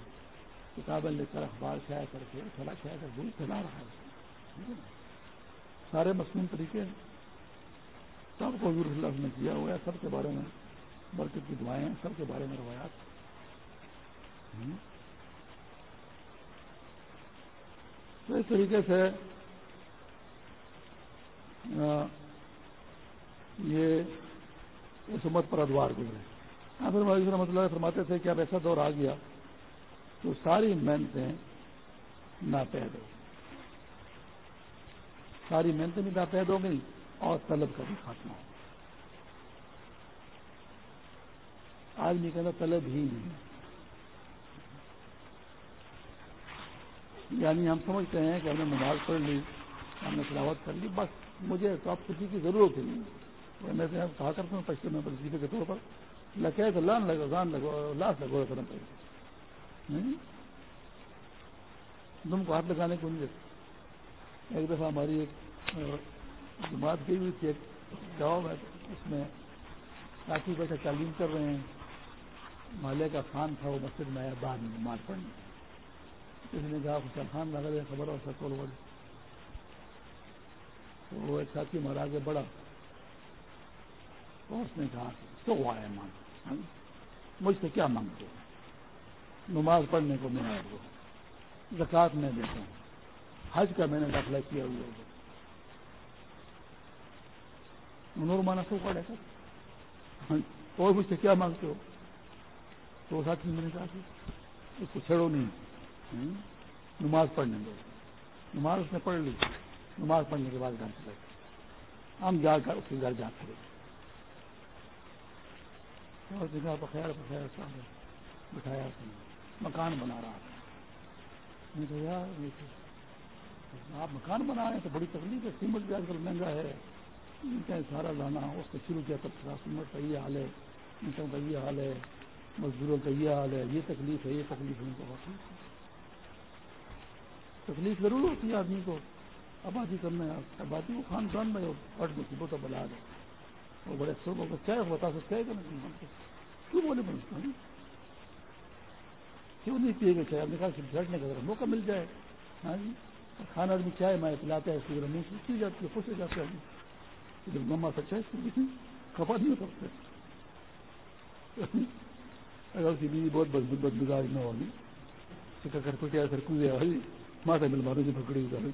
A: کتابیں لکھ کر اخبار شائع کر کے پھیلا شائع کر وہ پھیلا رہا ہے۔ سارے مصنوع طریقے سب کو حضور اللہ نے کیا ہوا ہے، سب کے بارے میں برکت کی دعائیں سب کے بارے میں روایات۔ تو اس طریقے سے یہ اس امت پر ادوار گزرے۔ ہاں پھر رحمۃ اللہ فرماتے تھے کہ اب ایسا دور آ گیا تو ساری محنتیں ناپید ہو ساری محنتیں بھی ناپید ہو گئی اور طلب کا بھی خاتمہ ہو آدمی کے اندر طلب ہی نہیں یعنی ہم سمجھتے ہیں کہ ہم نے نماز پڑھ لی، ہم نے تلاوت کر لی، بس مجھے تو آپ کسی کی ضرورت ہی نہیں۔ میں کہا کرتا ہوں، پچھلے میں وظیفے کے طور پر۔ لکھے تو لان لگو گان لگو لاس لگو کرنا پڑے تم کو ہاتھ لگانے کو نہیں ایک دفعہ ہماری ایک جماعت گئی ہوئی تھی، ایک گاؤں میں، اس میں کافی بیٹھے تعلیم کر رہے ہیں۔ مالے کا خان تھا، وہ مسجد میں آیا، بعد میں نماز پڑھنے کسی نے کہا خوشحال خان لگا دیا خبر ہو سکول بڑی تو وہ ایک ساتھی مارا آگے بڑا تو اس نے کہا، تو آیا مان ہاں جی؟ مجھ سے کیا مانگتے نماز پڑھنے کو میں آیا زکات میں دیتا ہوں۔ حج کا میں نے داخلہ کیا ہوا ہے۔ انہوں مانا سو پڑے گا۔ ہاں جی؟ اور مجھ سے کیا مانگتے ہو؟ تو ساتھی میں نے کہا کہ اس کو چھڑو نہیں۔ نماز پڑھنے دو۔ نماز اس نے پڑھ لی۔ نماز پڑھنے کے بعد گھر چلے ہم جا کر اس کے گھر جا کر بخیر بخیر بٹھایا۔ مکان بنا رہا تھا۔ میں تو یار آپ مکان بنا رہے ہیں تو بڑی تکلیف ہے۔ سیمنٹ بھی آج کل مہنگا ہے۔ سارا لانا، اس کو شروع کیا تب سیمنٹ کا یہ حال ہے۔ انٹوں کا یہ حال ہے۔ مزدوروں کا یہ حال ہے، یہ تکلیف ہے، یہ تکلیف ان کو ہوتی تکلیف ضرور ہوتی ہے آدمی کو۔ آبادی کرنا ہے، آبادی کو خاندان میں بڑھ مصیبت بلا دے وہ بڑے افسر کو کیا بتا سکتے ہیں کہ کیوں بولے بنتا ہوں جی۔ کیوں نہیں پیے گا چاہے آپ نے کہا بیٹھنے کا اگر موقع مل جائے۔ ہاں جی۔ کھانا آدمی چائے میں پلاتا ہے اس کی منہ سے کی جاتی ہے، خوش ہو جاتے ہیں۔ مما سچا ہے، اس کی کپا نہیں ہو سکتے اگر اس کی بیوی بہت بد مزاج نہ ہوگی سکا کر پٹیا سر کودے جی ہوئی ماتا مل مارو پکڑی ادھر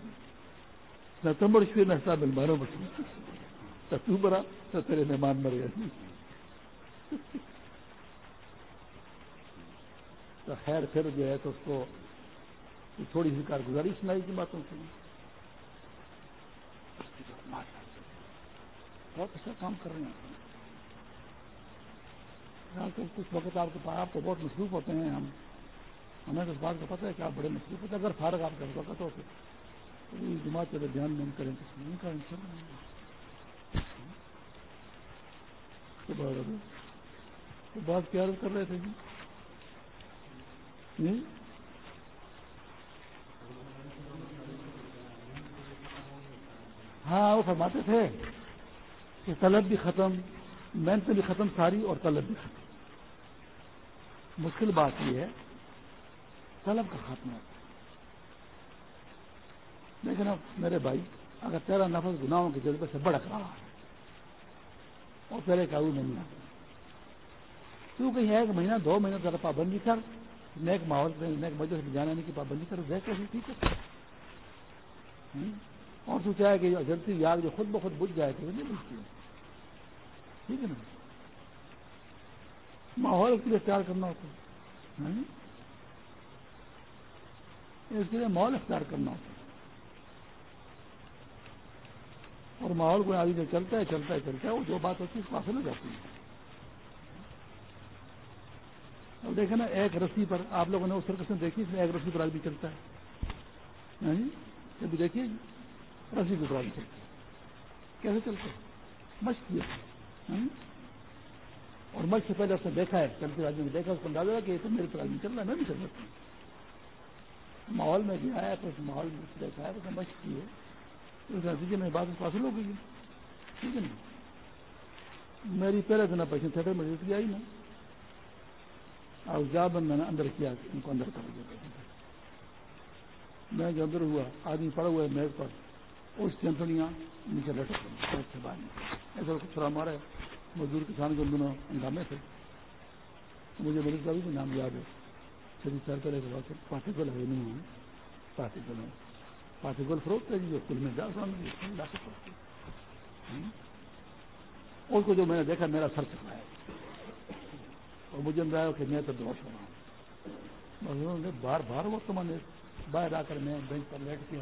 A: نہ تمبڑ شوی، نہ سا مل مارو تو برا تو تیرے مہمان مر گئے تو خیر پھر جو ہے تو اس کو تھوڑی سی کارگزاری سنائی کی باتوں سے بہت اچھا کام کر رہے ہیں۔ کچھ وقت آپ کے پاس آپ کو بہت مصروف ہوتے ہیں ہم۔ ہمیں تو اس بات کا پتہ ہے کہ آپ بڑے مصروف ہوتے ہیں۔ اگر فارغ آپ کا وقت ہو تو جماعت اگر دھیان نہیں کریں۔ تو نہیں کریں۔ تو بات کیا کر رہے تھے جی؟ ہاں وہ فرماتے تھے کہ طلب بھی ختم محنت بھی ختم ساری اور طلب بھی ختم۔ مشکل بات یہ ہے، طلب کا خاتمہ لیکن اب میرے بھائی، اگر تیرا نفس گناہوں کے جذبے سے بڑک رہا ہے، اور تیرے قابو نہیں آتا، تو کہیں ایک مہینہ، دو مہینہ ذرا پابندی کر، نیک ماحول سے نیک مجھے سے جانے کی پابندی کر دیکھ کر ٹھیک ہے؟ اور تو چاہے کہ جلدی یاد جو خود بخود بجھ جائے تو نہیں بجتی ٹھیک ہے نا؟ ماحول کے لیے اختیار کرنا ہوتا ہے ہاں؟ اس کے لیے ماحول اختیار کرنا ہوتا ہے۔ اور ماحول کو آدمی جو چلتا ہے چلتا ہے چلتا ہے، وہ جو بات ہوتی ہے، اس کو حاصل ہو جاتی ہے۔ اب دیکھیں نا، ایک رسی پر آپ لوگوں نے اس طرح سے دیکھی، اس میں ایک رسی پر آدمی چلتا ہے۔ ہاں جی؟ کبھی دیکھیے، رسی کے اوپر آدمی چلتا ہے۔ کیسے چلتا ہے؟ مشق کیا ہاں جی؟ اور مجھ سے پہلے اس نے دیکھا ہے چلتے آدمی نے دیکھا، اس کو اندازہ کہ یہ تو میرے پر آدمی چل رہا ہے، میں بھی چل سکتا ہوں۔ ماحول میں گیا ہے تو اس ماحول میں دیکھا ہے تو مشق کی ہے۔ اس نتیجے میں بات حاصل ہو گئی ٹھیک ہے نا؟ میری پہلے دن پیسے تھیٹر میں ڈیوٹی آئی نا اور جا بند میں نے اندر کیا، ان کو اندر کر دیا۔ میں جو اندر ہوا، آدمی پڑا ہوا ہے میز پر، اس چنسڑیاں نیچے لٹک باہر۔ ایسا کچھ مارا ہے۔ مزدور کسان کے دونوں ہنگامے تھے۔ مجھے ملک کا بھی نام یاد ہے۔ شریف سر پہلے کے پارٹی گل ہے نہیں ہوئی پارٹی گل پارٹی گل فروخت ہے جی جو میں جا اس ہاں۔ کو جو میں نے دیکھا، میرا سر چکا ہے اور مجھے اندر کہ میں تو دوڑ رہا ہوں۔ انہوں نے بار بار وہ تو میں نے باہر آ کر میں بینچ پر لیٹ کیا۔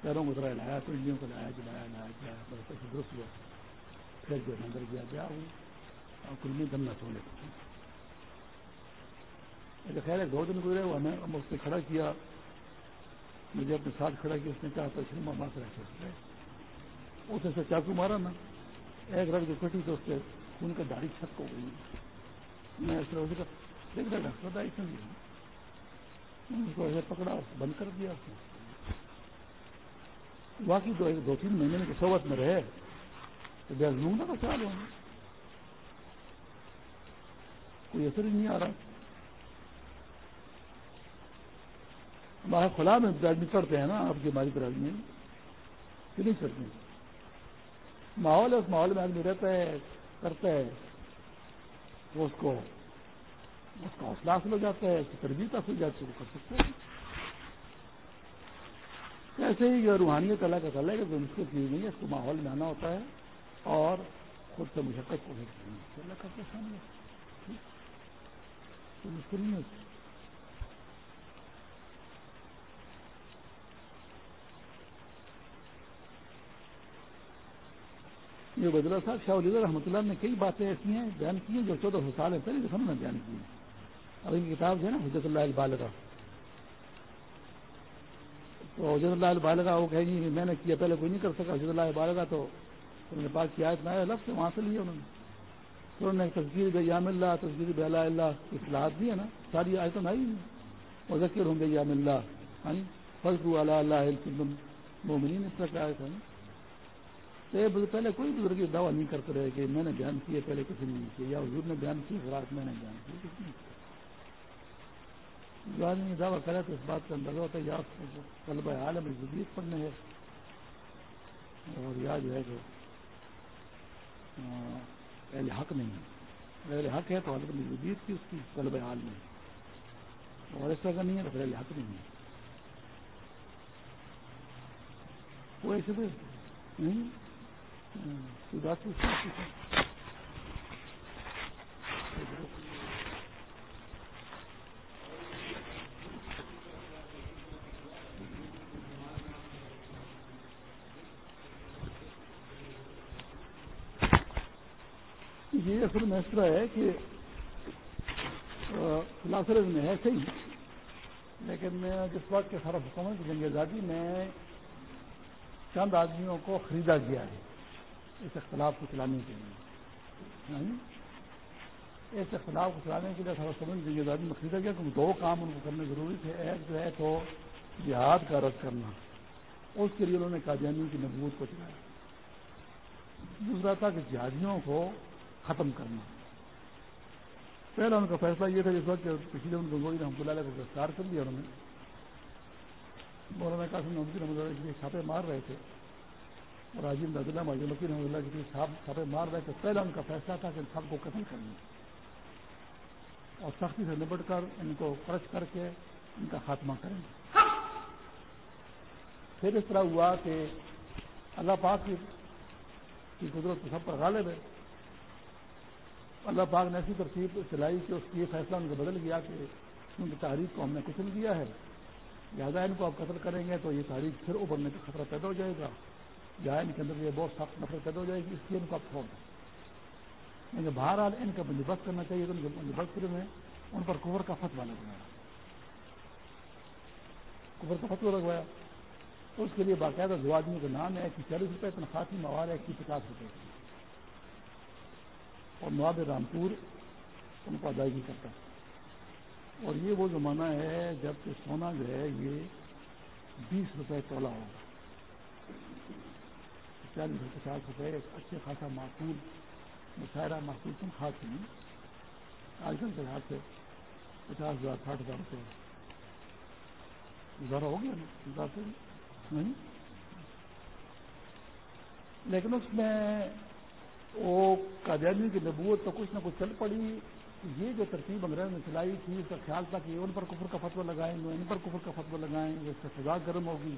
A: پیروں کو ذرا لایا پنڈیوں کو لایا، جلایا لایا، جلایا درست ہوا پھر جو اندر گیا گیا ہوں اور کل میں دم نہ چھوڑے خیر ہے دو دن گزرے، وہ ہمیں اس نے کھڑا کیا۔ مجھے اپنے ساتھ کھڑا کیا، اس نے کہا تو شریما ماں سے رکھے اس نے چاقو مارا نا۔ ایک رکھ جو کٹی تو اس سے خون کا داڑھی چھت ہو گئی۔ میں اس طرح دیکھ رہا ڈاکٹر تھا اس نے اس کو ایسے پکڑا بند کر دیا۔ اس نے باقی دو دو تین مہینے کے صحبت میں رہے۔ تو بے لوں گا خیال کوئی اثر ہی نہیں آ رہا ہمارے خلا میں آدمی چڑھتے ہیں نا آپ کی ہماری پر آدمی کہ نہیں چڑھتے ماحول ہے اس ماحول میں آدمی رہتا ہے کرتا ہے تو اس کو اس کا حوصلہ حاصل ہو جاتا ہے اس کی تربیت حاصل ہو جاتی ہے وہ کر سکتا ہے ایسے ہی جو روحانیت اللہ کا ہے کہ مشکل چیز نہیں ہے اس کو ماحول میں آنا ہوتا ہے اور خود سے مشقت کو اللہ کا پریشان مشکل نہیں ہوتی۔ یہ بدلا صاحب، شاہ ولی رحمۃ اللہ نے کئی باتیں ایسی ہیں بیان کی ہیں جو چودہ سو سال ہے پہلے جو نے بیان کی ہیں۔ اب ان کی کتاب جو ہے نا حجرت اللہ البالغ تو حجرت اللہ البالغ وہ کہیں گی میں نے کیا، پہلے کوئی نہیں کر سکا حجرت اللہ البالغ تو انہوں نے پاک کی آیت میں لفظ سے وہاں سے لیے انہوں نے۔ تو انہوں نے تصویر بے یام اللہ تصویر بے اللہ اللہ، اصلاحات دی ہے نا، ساری آیتیں آئی اور ذکر ہوں گے یام اللہ ہاں جی؟ فضر اللہ اللہ مومنین، اس طرح آئے تھے تو پہلے کوئی بزرگ دعویٰ نہیں کرتے رہے کہ میں نے بیان کیے پہلے کسی نے نہیں کیا یا حضور نے بیان کی خوراک میں نے بیان کی کسی نہیں۔ جو آدمی دعویٰ کرے تو اس بات کا اندازہ ہوتا ہے یا طلبہ عالم جدید پڑھنے ہے اور یا جو ہے کہ اہل حق نہیں ہے اہل حق ہے تو حضرت مجید کی اس کی طلب حال میں اور اس طرح کا نہیں ہے تو پھر اہل حق نہیں ہے وہ ایسے بھی نہیں۔ ہاں، بات یہ اصل میں اس طرح ہے کہ فلاسر میں ہے صحیح، لیکن میں جس وقت کے سارا حکومت جنگ آزادی میں چند آدمیوں کو خریدا گیا ہے اس اختلاف کو چلانے کے لیے۔ ہاں جی؟ اس اختلاف کو چلانے کے لیے سارا سمجھ جنگ آزادی میں خریدا گیا، کیونکہ دو کام ان کو کرنے ضروری تھے، ایک جو ہے تو جہاد کا رد کرنا، اس کے لیے انہوں نے قادیانی کی نبوت کو چلایا۔ دوسرا تھا کہ جہادیوں کو ختم کرنا۔ پہلا ان کا فیصلہ یہ تھا جس وقت پچھلے ان گنگوئی رحمۃ اللہ کو گرفتار کر دیا انہوں نے۔ مولانا قاسم نمکی رحمۃ اللہ کے لیے چھاپے مار رہے تھے۔ اور عظیم عبداللہ ماجد مکی رحمۃ اللہ کے لیے چھاپے مار رہے تھے۔ پہلا ان کا فیصلہ تھا کہ ان سب کو قتل کرنا اور سختی سے نبٹ کر ان کو کرش کر کے ان کا خاتمہ کریں۔ گے پھر اس طرح ہوا کہ اللہ پاک کی قدرت سب پر غالب ہے۔ اللہ پاک نے ایسی ترتیب چلائی کہ اس کی فیصلہ ان کو بدل گیا کہ ان کی تاریخ کو ہم نے کچل دیا ہے۔ لہٰذا ان کو آپ قتل کریں گے تو یہ تاریخ پھر ابھرنے کا خطرہ پیدا ہو جائے گا۔ یا ان کے اندر یہ بہت سخت نفرت پیدا ہو جائے گی، اس لیے ان کو آپ چھوڑ دیں۔ یعنی لیکن بہرحال ان کا بندوبست کرنا چاہیے تو ان کے بندوبست میں ان پر کور کا فتوا لگوایا۔ کور کا فتوا لگوایا۔ اس کے لیے باقاعدہ دو آدمیوں کا نام ہے ایک کی چالیس روپئے تنخواہ کی مواد ہے ایک کی پچاس روپئے کی اور نواب رامپور ان کو ادائیگی کرتا ہے۔ اور یہ وہ زمانہ ہے جبکہ سونا جو ہے یہ بیس روپے تولا ہوگا۔ چالیس پچاس روپے، ایک اچھے خاصا معقول مشاعرہ معقول تم خاص نہیں آج کل کے ہاتھ سے پچاس ہزار، ساٹھ ہزار روپے۔ گزارا ہو گیا نا؟ نہیں؟ لیکن اس میں وہ قادیانی کی نبوت تو کچھ نہ کچھ چل پڑی۔ یہ جو ترتیب انگریز نے چلائی تھی، اس کا خیال تھا کہ ان پر کفر کا فتو لگائیں گے، ان پر کفر کا فتو لگائیں گے، اس سے سزا گرم ہوگی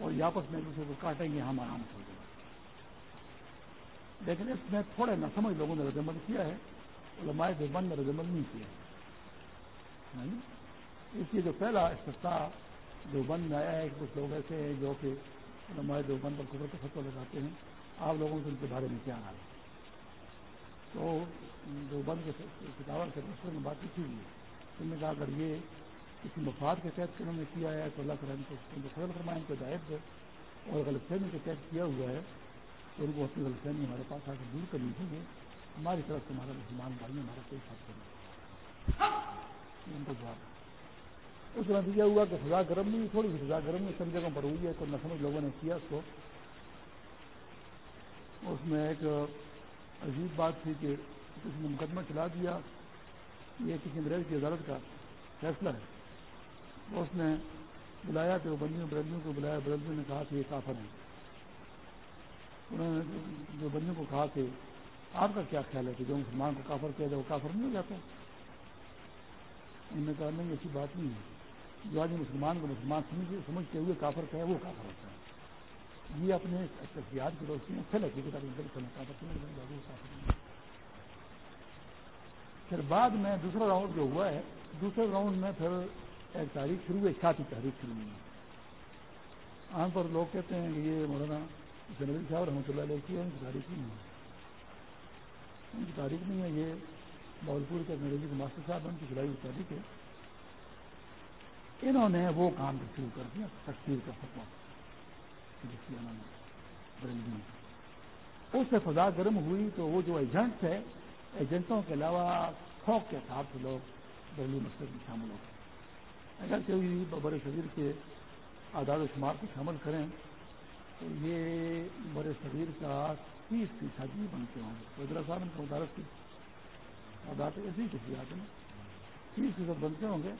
A: اور یہ آپس میں دوسرے کو کاٹیں گے، ہم آرام سے لیکن اس میں تھوڑے نہ سمجھ لوگوں نے رجمل کیا ہے، علماء دیوبند نے رجمل نہیں کیا ہے۔ اس لیے جو پہلا استفتا دیوبند میں آیا ہے، کچھ لوگ ایسے ہیں جو کہ علماء دیوبند پر کفر کا فتو لگاتے ہیں۔ آپ لوگوں سے ان کے بارے میں کیا حال ہے؟ تو جو بند کے کتابوں سے دوسرے میں بات لکھی ہوئی ہے انہوں نے کہا اگر یہ کسی مفاد کے تحت انہوں نے کیا ہے، تو اللہ تعالیٰ کو فضل فرمائیں کو ہدایت دے۔ اور غلط فہمی کے تحت کیا ہوا ہے، تو ان کو اپنی غلط فہمی ہمارے پاس آ کے دور کرنی چاہیے ہماری طرف سے ہمارا مسلمان بھائی ہمارا کوئی ساتھ کرنا ان کو جواب اس نتیجہ ہوا کہ سزا گرم نہیں، تھوڑی سی سزا گرم نہیں، سب جگہوں پر ہوئی ہے، تو نہ سمجھ لوگوں نے کیا اس کو۔ اس میں ایک عجیب بات تھی کہ کسی نے مقدمہ چلا دیا، یہ کسی انگریز کی عدالت کا فیصلہ ہے۔ اس نے بلایا کہ وہ بندیوں بردیوں کو بلایا بردیوں نے کہا کہ یہ کافر ہیں۔ انہوں نے جو بندیوں کو کہا کہ آپ کا کیا خیال ہے کہ جو مسلمان کو کافر کیا جائے، وہ کافر نہیں ہو جاتا؟ انہوں نے کہا نہیں، ایسی بات نہیں ہے۔ جو آدمی مسلمان کو مسلمان سمجھتے ہوئے کافر کہے وہ کافر ہوتا ہے۔ یہ اپنے تفصیلات کی روشنی میں پھیلے گی پھر بعد میں دوسرا راؤنڈ جو ہوا ہے، دوسرے راؤنڈ میں پھر ایک تاریخ شروع ہوئی شاہی تاریخ شروع ہوئی۔ عام پر لوگ کہتے ہیں کہ یہ مولانا جنرل صاحب رحمۃ اللہ علیہ کی ان کی تاریخ نہیں ہے۔ ان کی تاریخ نہیں ہے، یہ باولپور کے انگریزی جی کے ماسٹر صاحب ان کی چلائی ہوئی تاریخ ہے۔ انہوں نے وہ کام شروع کر دیا تقسیم کا اس سے فضا گرم ہوئی تو وہ جو ایجنٹس ہے ایجنٹوں کے علاوہ خوف کے حساب سے لوگ، دہلی مسجد میں شامل ہو گئے۔ اگر کوئی بڑے شریر کے آداد و شمار کو شامل کریں، تو یہ بڑے شریر کا تیس فیصد ہی بنتے ہوں گے۔ وزیر صاحب ان کا مدارت کی آداد ایسی کسی آتے ہیں تیس فیصد بنتے ہوں گے۔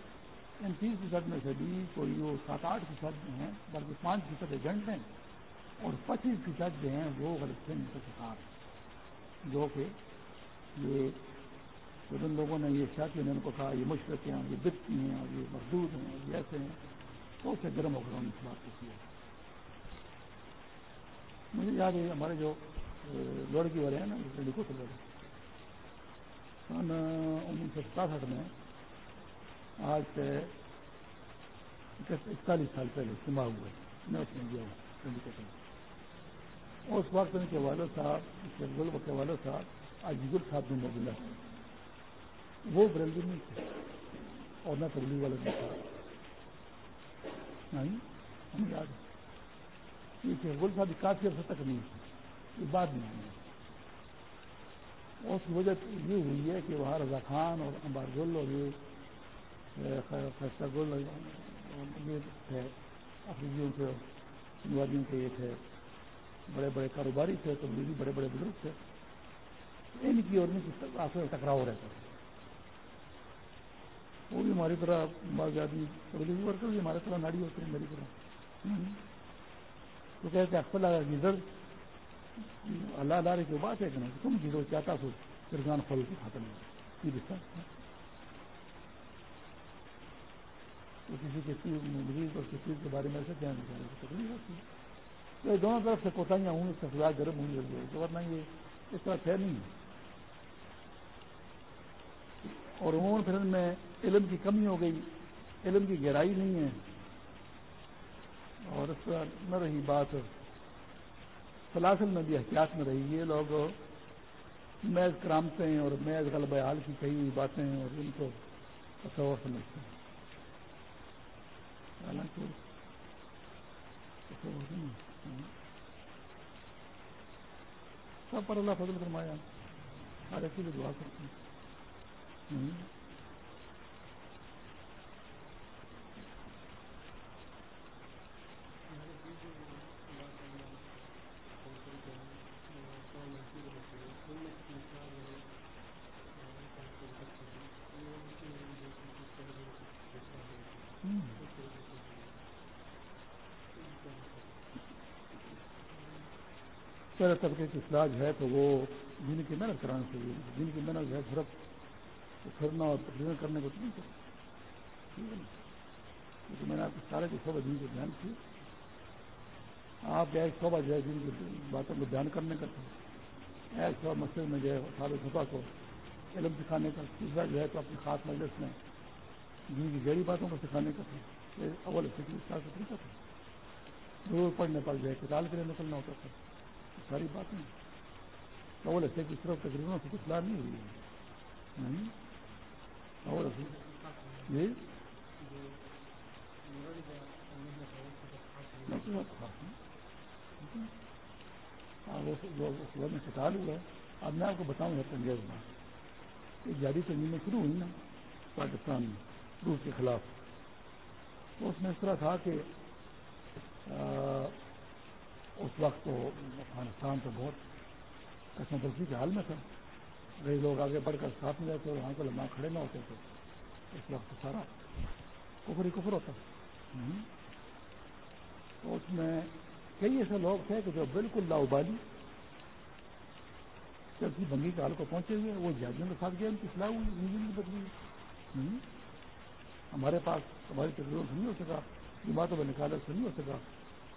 A: ان تیس فیصد میں سے بھی کوئی وہ سات آٹھ فیصد ہیں، بلکہ پانچ فیصد ایجنٹ ہیں اور پچیس فیصد جو ہیں وہ غلط فہمی کا شکار ہیں۔ جو کہ یہ جن لوگوں نے یہ ساتھی نے ان کو کہا یہ مشرق ہیں، یہ بتی ہیں، اور یہ مردود ہیں، اور یہ ایسے ہیں، تو اسے گرم ہو کر انہوں نے اس بات کو کیا۔ مجھے یاد ہے ہمارے جو لڑکی والے ہیں نا لکھو سے لڑکے سن انیس سو ستاسٹھ میں آج سے اکتالیس سال پہلے اجتماع ہوئے، میں اس میں گیا ہوں اس وقت ان کے والد صاحب گل کے والد صاحب آج صاحب نے موجودہ وہ بریلوی نہیں تھے، اور نہ تبلیغ والے نہیں تھے۔ نہیں ہم یاد ہے۔ یہ گل صاحب کافی عرصے تک نہیں تھے، یہ بعد میں آئے۔ اس کی وجہ یہ ہوئی ہے کہ وہاں رضا خان اور امبار گل اور یہ خیستہ گل یہ تھے افریدیوں کے نوادیوں کے یہ تھے۔ بڑے بڑے کاروباری تھے تو بھی بڑے بڑے بزرگ تھے ان کی اور آپس میں ٹکراؤ رہتا تھا۔ وہ بھی ہماری طرح بعض آدمی تبلیغی ورکر بھی ہمارے طرح ناڑی ہوتے ہیں، میری طرح۔ تو کہتے ہیں، اکثر ادھر اللہ اللہ کی بات ہے کہ تم جدھر چاہتا تو درجان پھل کی ختم تو کسی کے مریض اور کسی کے بارے میں ایسے دھیان دکھانے کی تکلیف ہوتی ہے۔ تو دونوں طرف سے کوتاہیاں ہوں اس کا گرم ہوئی لگی ہے۔ ورنہ یہ اس طرح ہے نہیں ہے۔ اور عموماً پھر ان میں علم کی کمی ہو گئی، علم کی گہرائی نہیں ہے۔ اور اس طرح نہ رہی بات سلاسل میں بھی احتیاط میں رہی۔ یہ لوگ میز کرامتے اور میز غلب حال کی کئی ہوئی باتیں اور ان کو تصور سمجھتے ہیں۔ سب پر اللہ فضل فرمایا ہر ایسی لیے دعا کرتے ہیں پہلے طبقے کی اصلاح ہے تو وہ جن کی محنت کرانا چاہیے جن کی محنت ہے صرف پھرنا اور تقریر کرنے کو نہیں کیونکہ میں نے آپ کو سارے کے صوبہ دن کو بیان کی۔ آپ ایک صوبہ جو ہے جن کی باتوں کو بیان کرنے کا تھا۔ ایک مسجد میں جو ہے سارے صبح کو، علم سکھانے کا۔ تیسرا جو ہے تو اپنی خاص مجلس میں جن کی گہری باتوں کو سکھانے کا تھا۔ اول فکری کا طریقہ تھا۔ ضرور پڑھنے پر جو ہے کتاب کے لیے نکلنا ہوتا تھا۔ ساری باتیں اول ایسے کی طرف تقریباً سے کچھ نہیں ہوئی ہے۔ یعنی اور جی میں کتاب ہوا ہے۔ اب میں آپ کو بتاؤں گا تنگیز بات۔ ایک جاری تنظیمیں شروع ہوئی نا پاکستان میں، روس کے خلاف۔ تو اس میں اس طرح تھا کہ اس وقت تو افغانستان تو بہت کسمپرسی کے حال میں تھا۔ کئی لوگ آگے بڑھ کر ساتھ میں جاتے اور وہاں کو لمحہ کھڑے نہ ہوتے تھے۔ اس وقت سارا کفر ہی کفر ہوتا تو اس میں کئی ایسے لوگ تھے کہ جو بالکل لاؤبالی چلتی بنگی کے حال کو پہنچے ہوئے، وہ جہازوں کے ساتھ گئے، ان کی سلاح ہوئی انجن بدلی۔ ہمارے پاس ہماری تجربوں سے نہیں ہو سکا، جماعتوں میں نکالے سے نہیں ہو سکا۔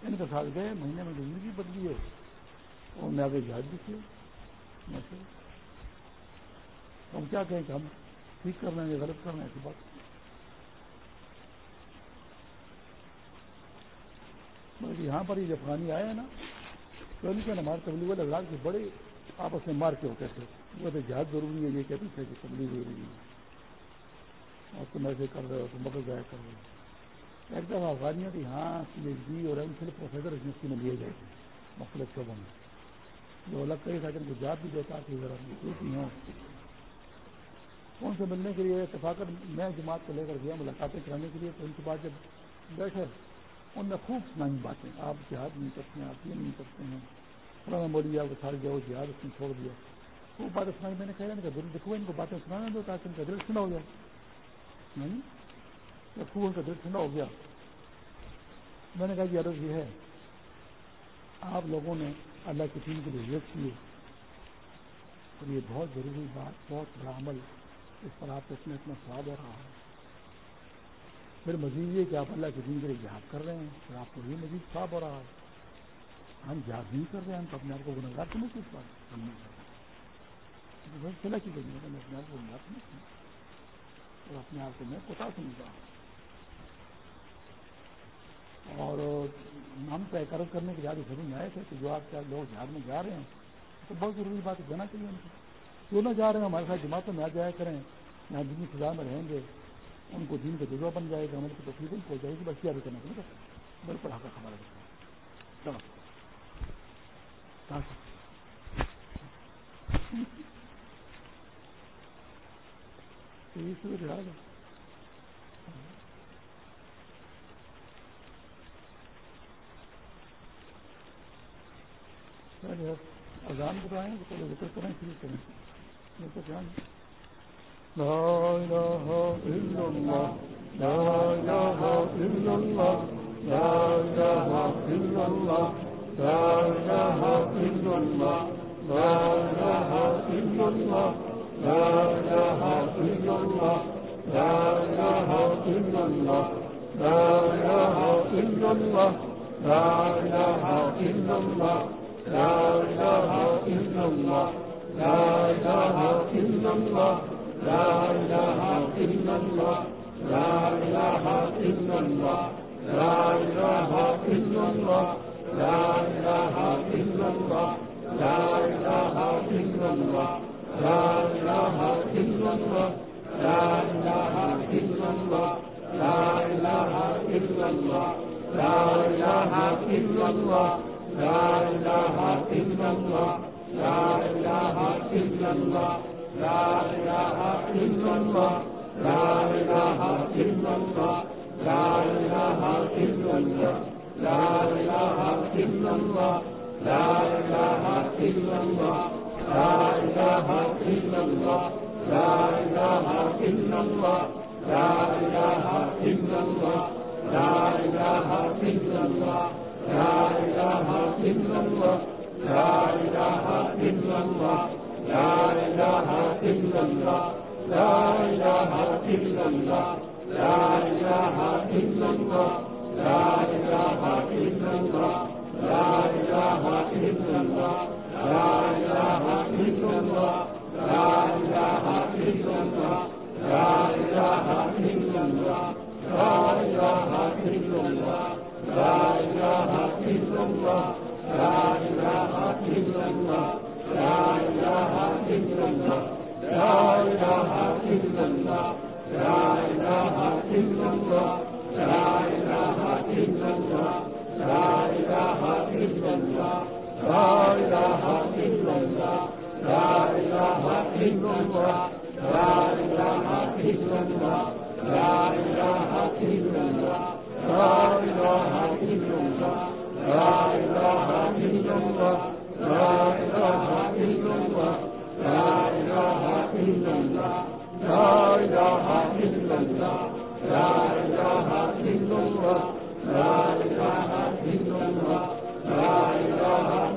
A: ان کے ساتھ گئے، مہینے میں زندگی بدلی ہے۔ اور میں آگے جہاز بھی کیا۔ ہم کیا کہیں کہ ہم ٹھیک کر رہے ہیں غلط کر رہے ہیں ایسی بات۔ مگر جی یہاں پر یہ جب پانی آیا ہے نا، تو ان کے ہمارے تبلیغ والے حضرات کے بڑے آپس میں مار کے ہوتے تھے۔ وہ تو جہاز ضروری ہے، یہ کہتے تھے کہ تبلیغ ضروری ہے۔ اور تم ایسے کر رہے ہو، تم بدل ضائع کر رہے ہو۔ ایک دفعہ افغانیوں کے یہاں پی ایچ ڈی اور ایم فل پروفیسر یونیورسٹی میں لیے گئے تھے مختلف شعبوں میں جو الگ کئی تھا کہ ان کو جاب بھی دیتا کہ ذرا نہیں ہوں ان سے ملنے کے لیے اتفاق میں جماعت کو لے کر گیا ملاقاتیں کرانے کے لیے تو ان کے بعد جب بیٹھے ان نے خوب سنائی باتیں آپ جہاد نہیں کرتے ہیں آپ یہ نہیں کرتے ہیں فلاں بولی آپ کو سارے جاؤ جہاد اس نے چھوڑ دیا خوب باتیں سنائی میں نے کہا کہ دل دکھو ان کو باتیں سنانے دو تاکہ ان کا دل ٹھنڈا ہو جائے خوب کا دل ٹھنڈا ہو گیا میں نے کہا کہ عرض یہ ہے آپ لوگوں نے اللہ کے دین کے لیے ریٹ کیے اور یہ بہت ضروری بات بہت بڑا عمل اس پر آپ کو اتنا اتنا سواد ہو رہا ہے پھر مزید یہ کہ آپ اللہ کے دین کے لیے جہاد کر رہے ہیں پھر آپ کو یہ مزید صاف ہو رہا ہے ہم جہاد نہیں کر رہے ہیں ہم تو اپنے آپ کو گنگار سمجھتے اس بات ہم نہیں چلا کی میں اپنے آپ کو گنگار سمجھتی اور اپنے آپ کو میں کوتا سمجھتا ہوں اور ہم طے قرض کرنے کے زیادہ سمجھ میں آئے تھے کہ جو آپ کیا لوگ جہاد میں جا رہے ہیں، تو بہت ضروری بات جانا چاہیے ان کو۔ کیوں نہ جا رہے ہیں ہمارے ساتھ جماعتوں میں آ جایا کریں، یہاں دینی فضا میں رہیں گے، ان کو دین کا جذبہ بن جائے گا ہمارے کو تکلیف ہو جائے گی، بس کیا بھی کرنا چاہیے۔ بالکل حق خبر ہے چلو۔ اذان بتائیں تو پہلے ذکر کریں شروع کریں ذکر کریں لا إله إلا الله لا إله إلا الله لا إله إلا الله لا إله إلا الله لا إله إلا الله لا إله إلا الله لا إله إلا الله لا إله إلا الله لا إله إلا الله لا إله إلا الله لا إله إلا لا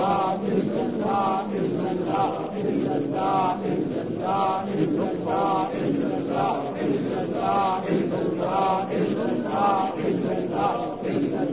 A: اللہ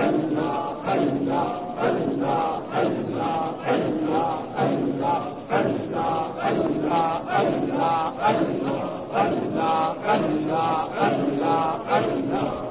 B: اللہ
A: اللہ اللہ اللہ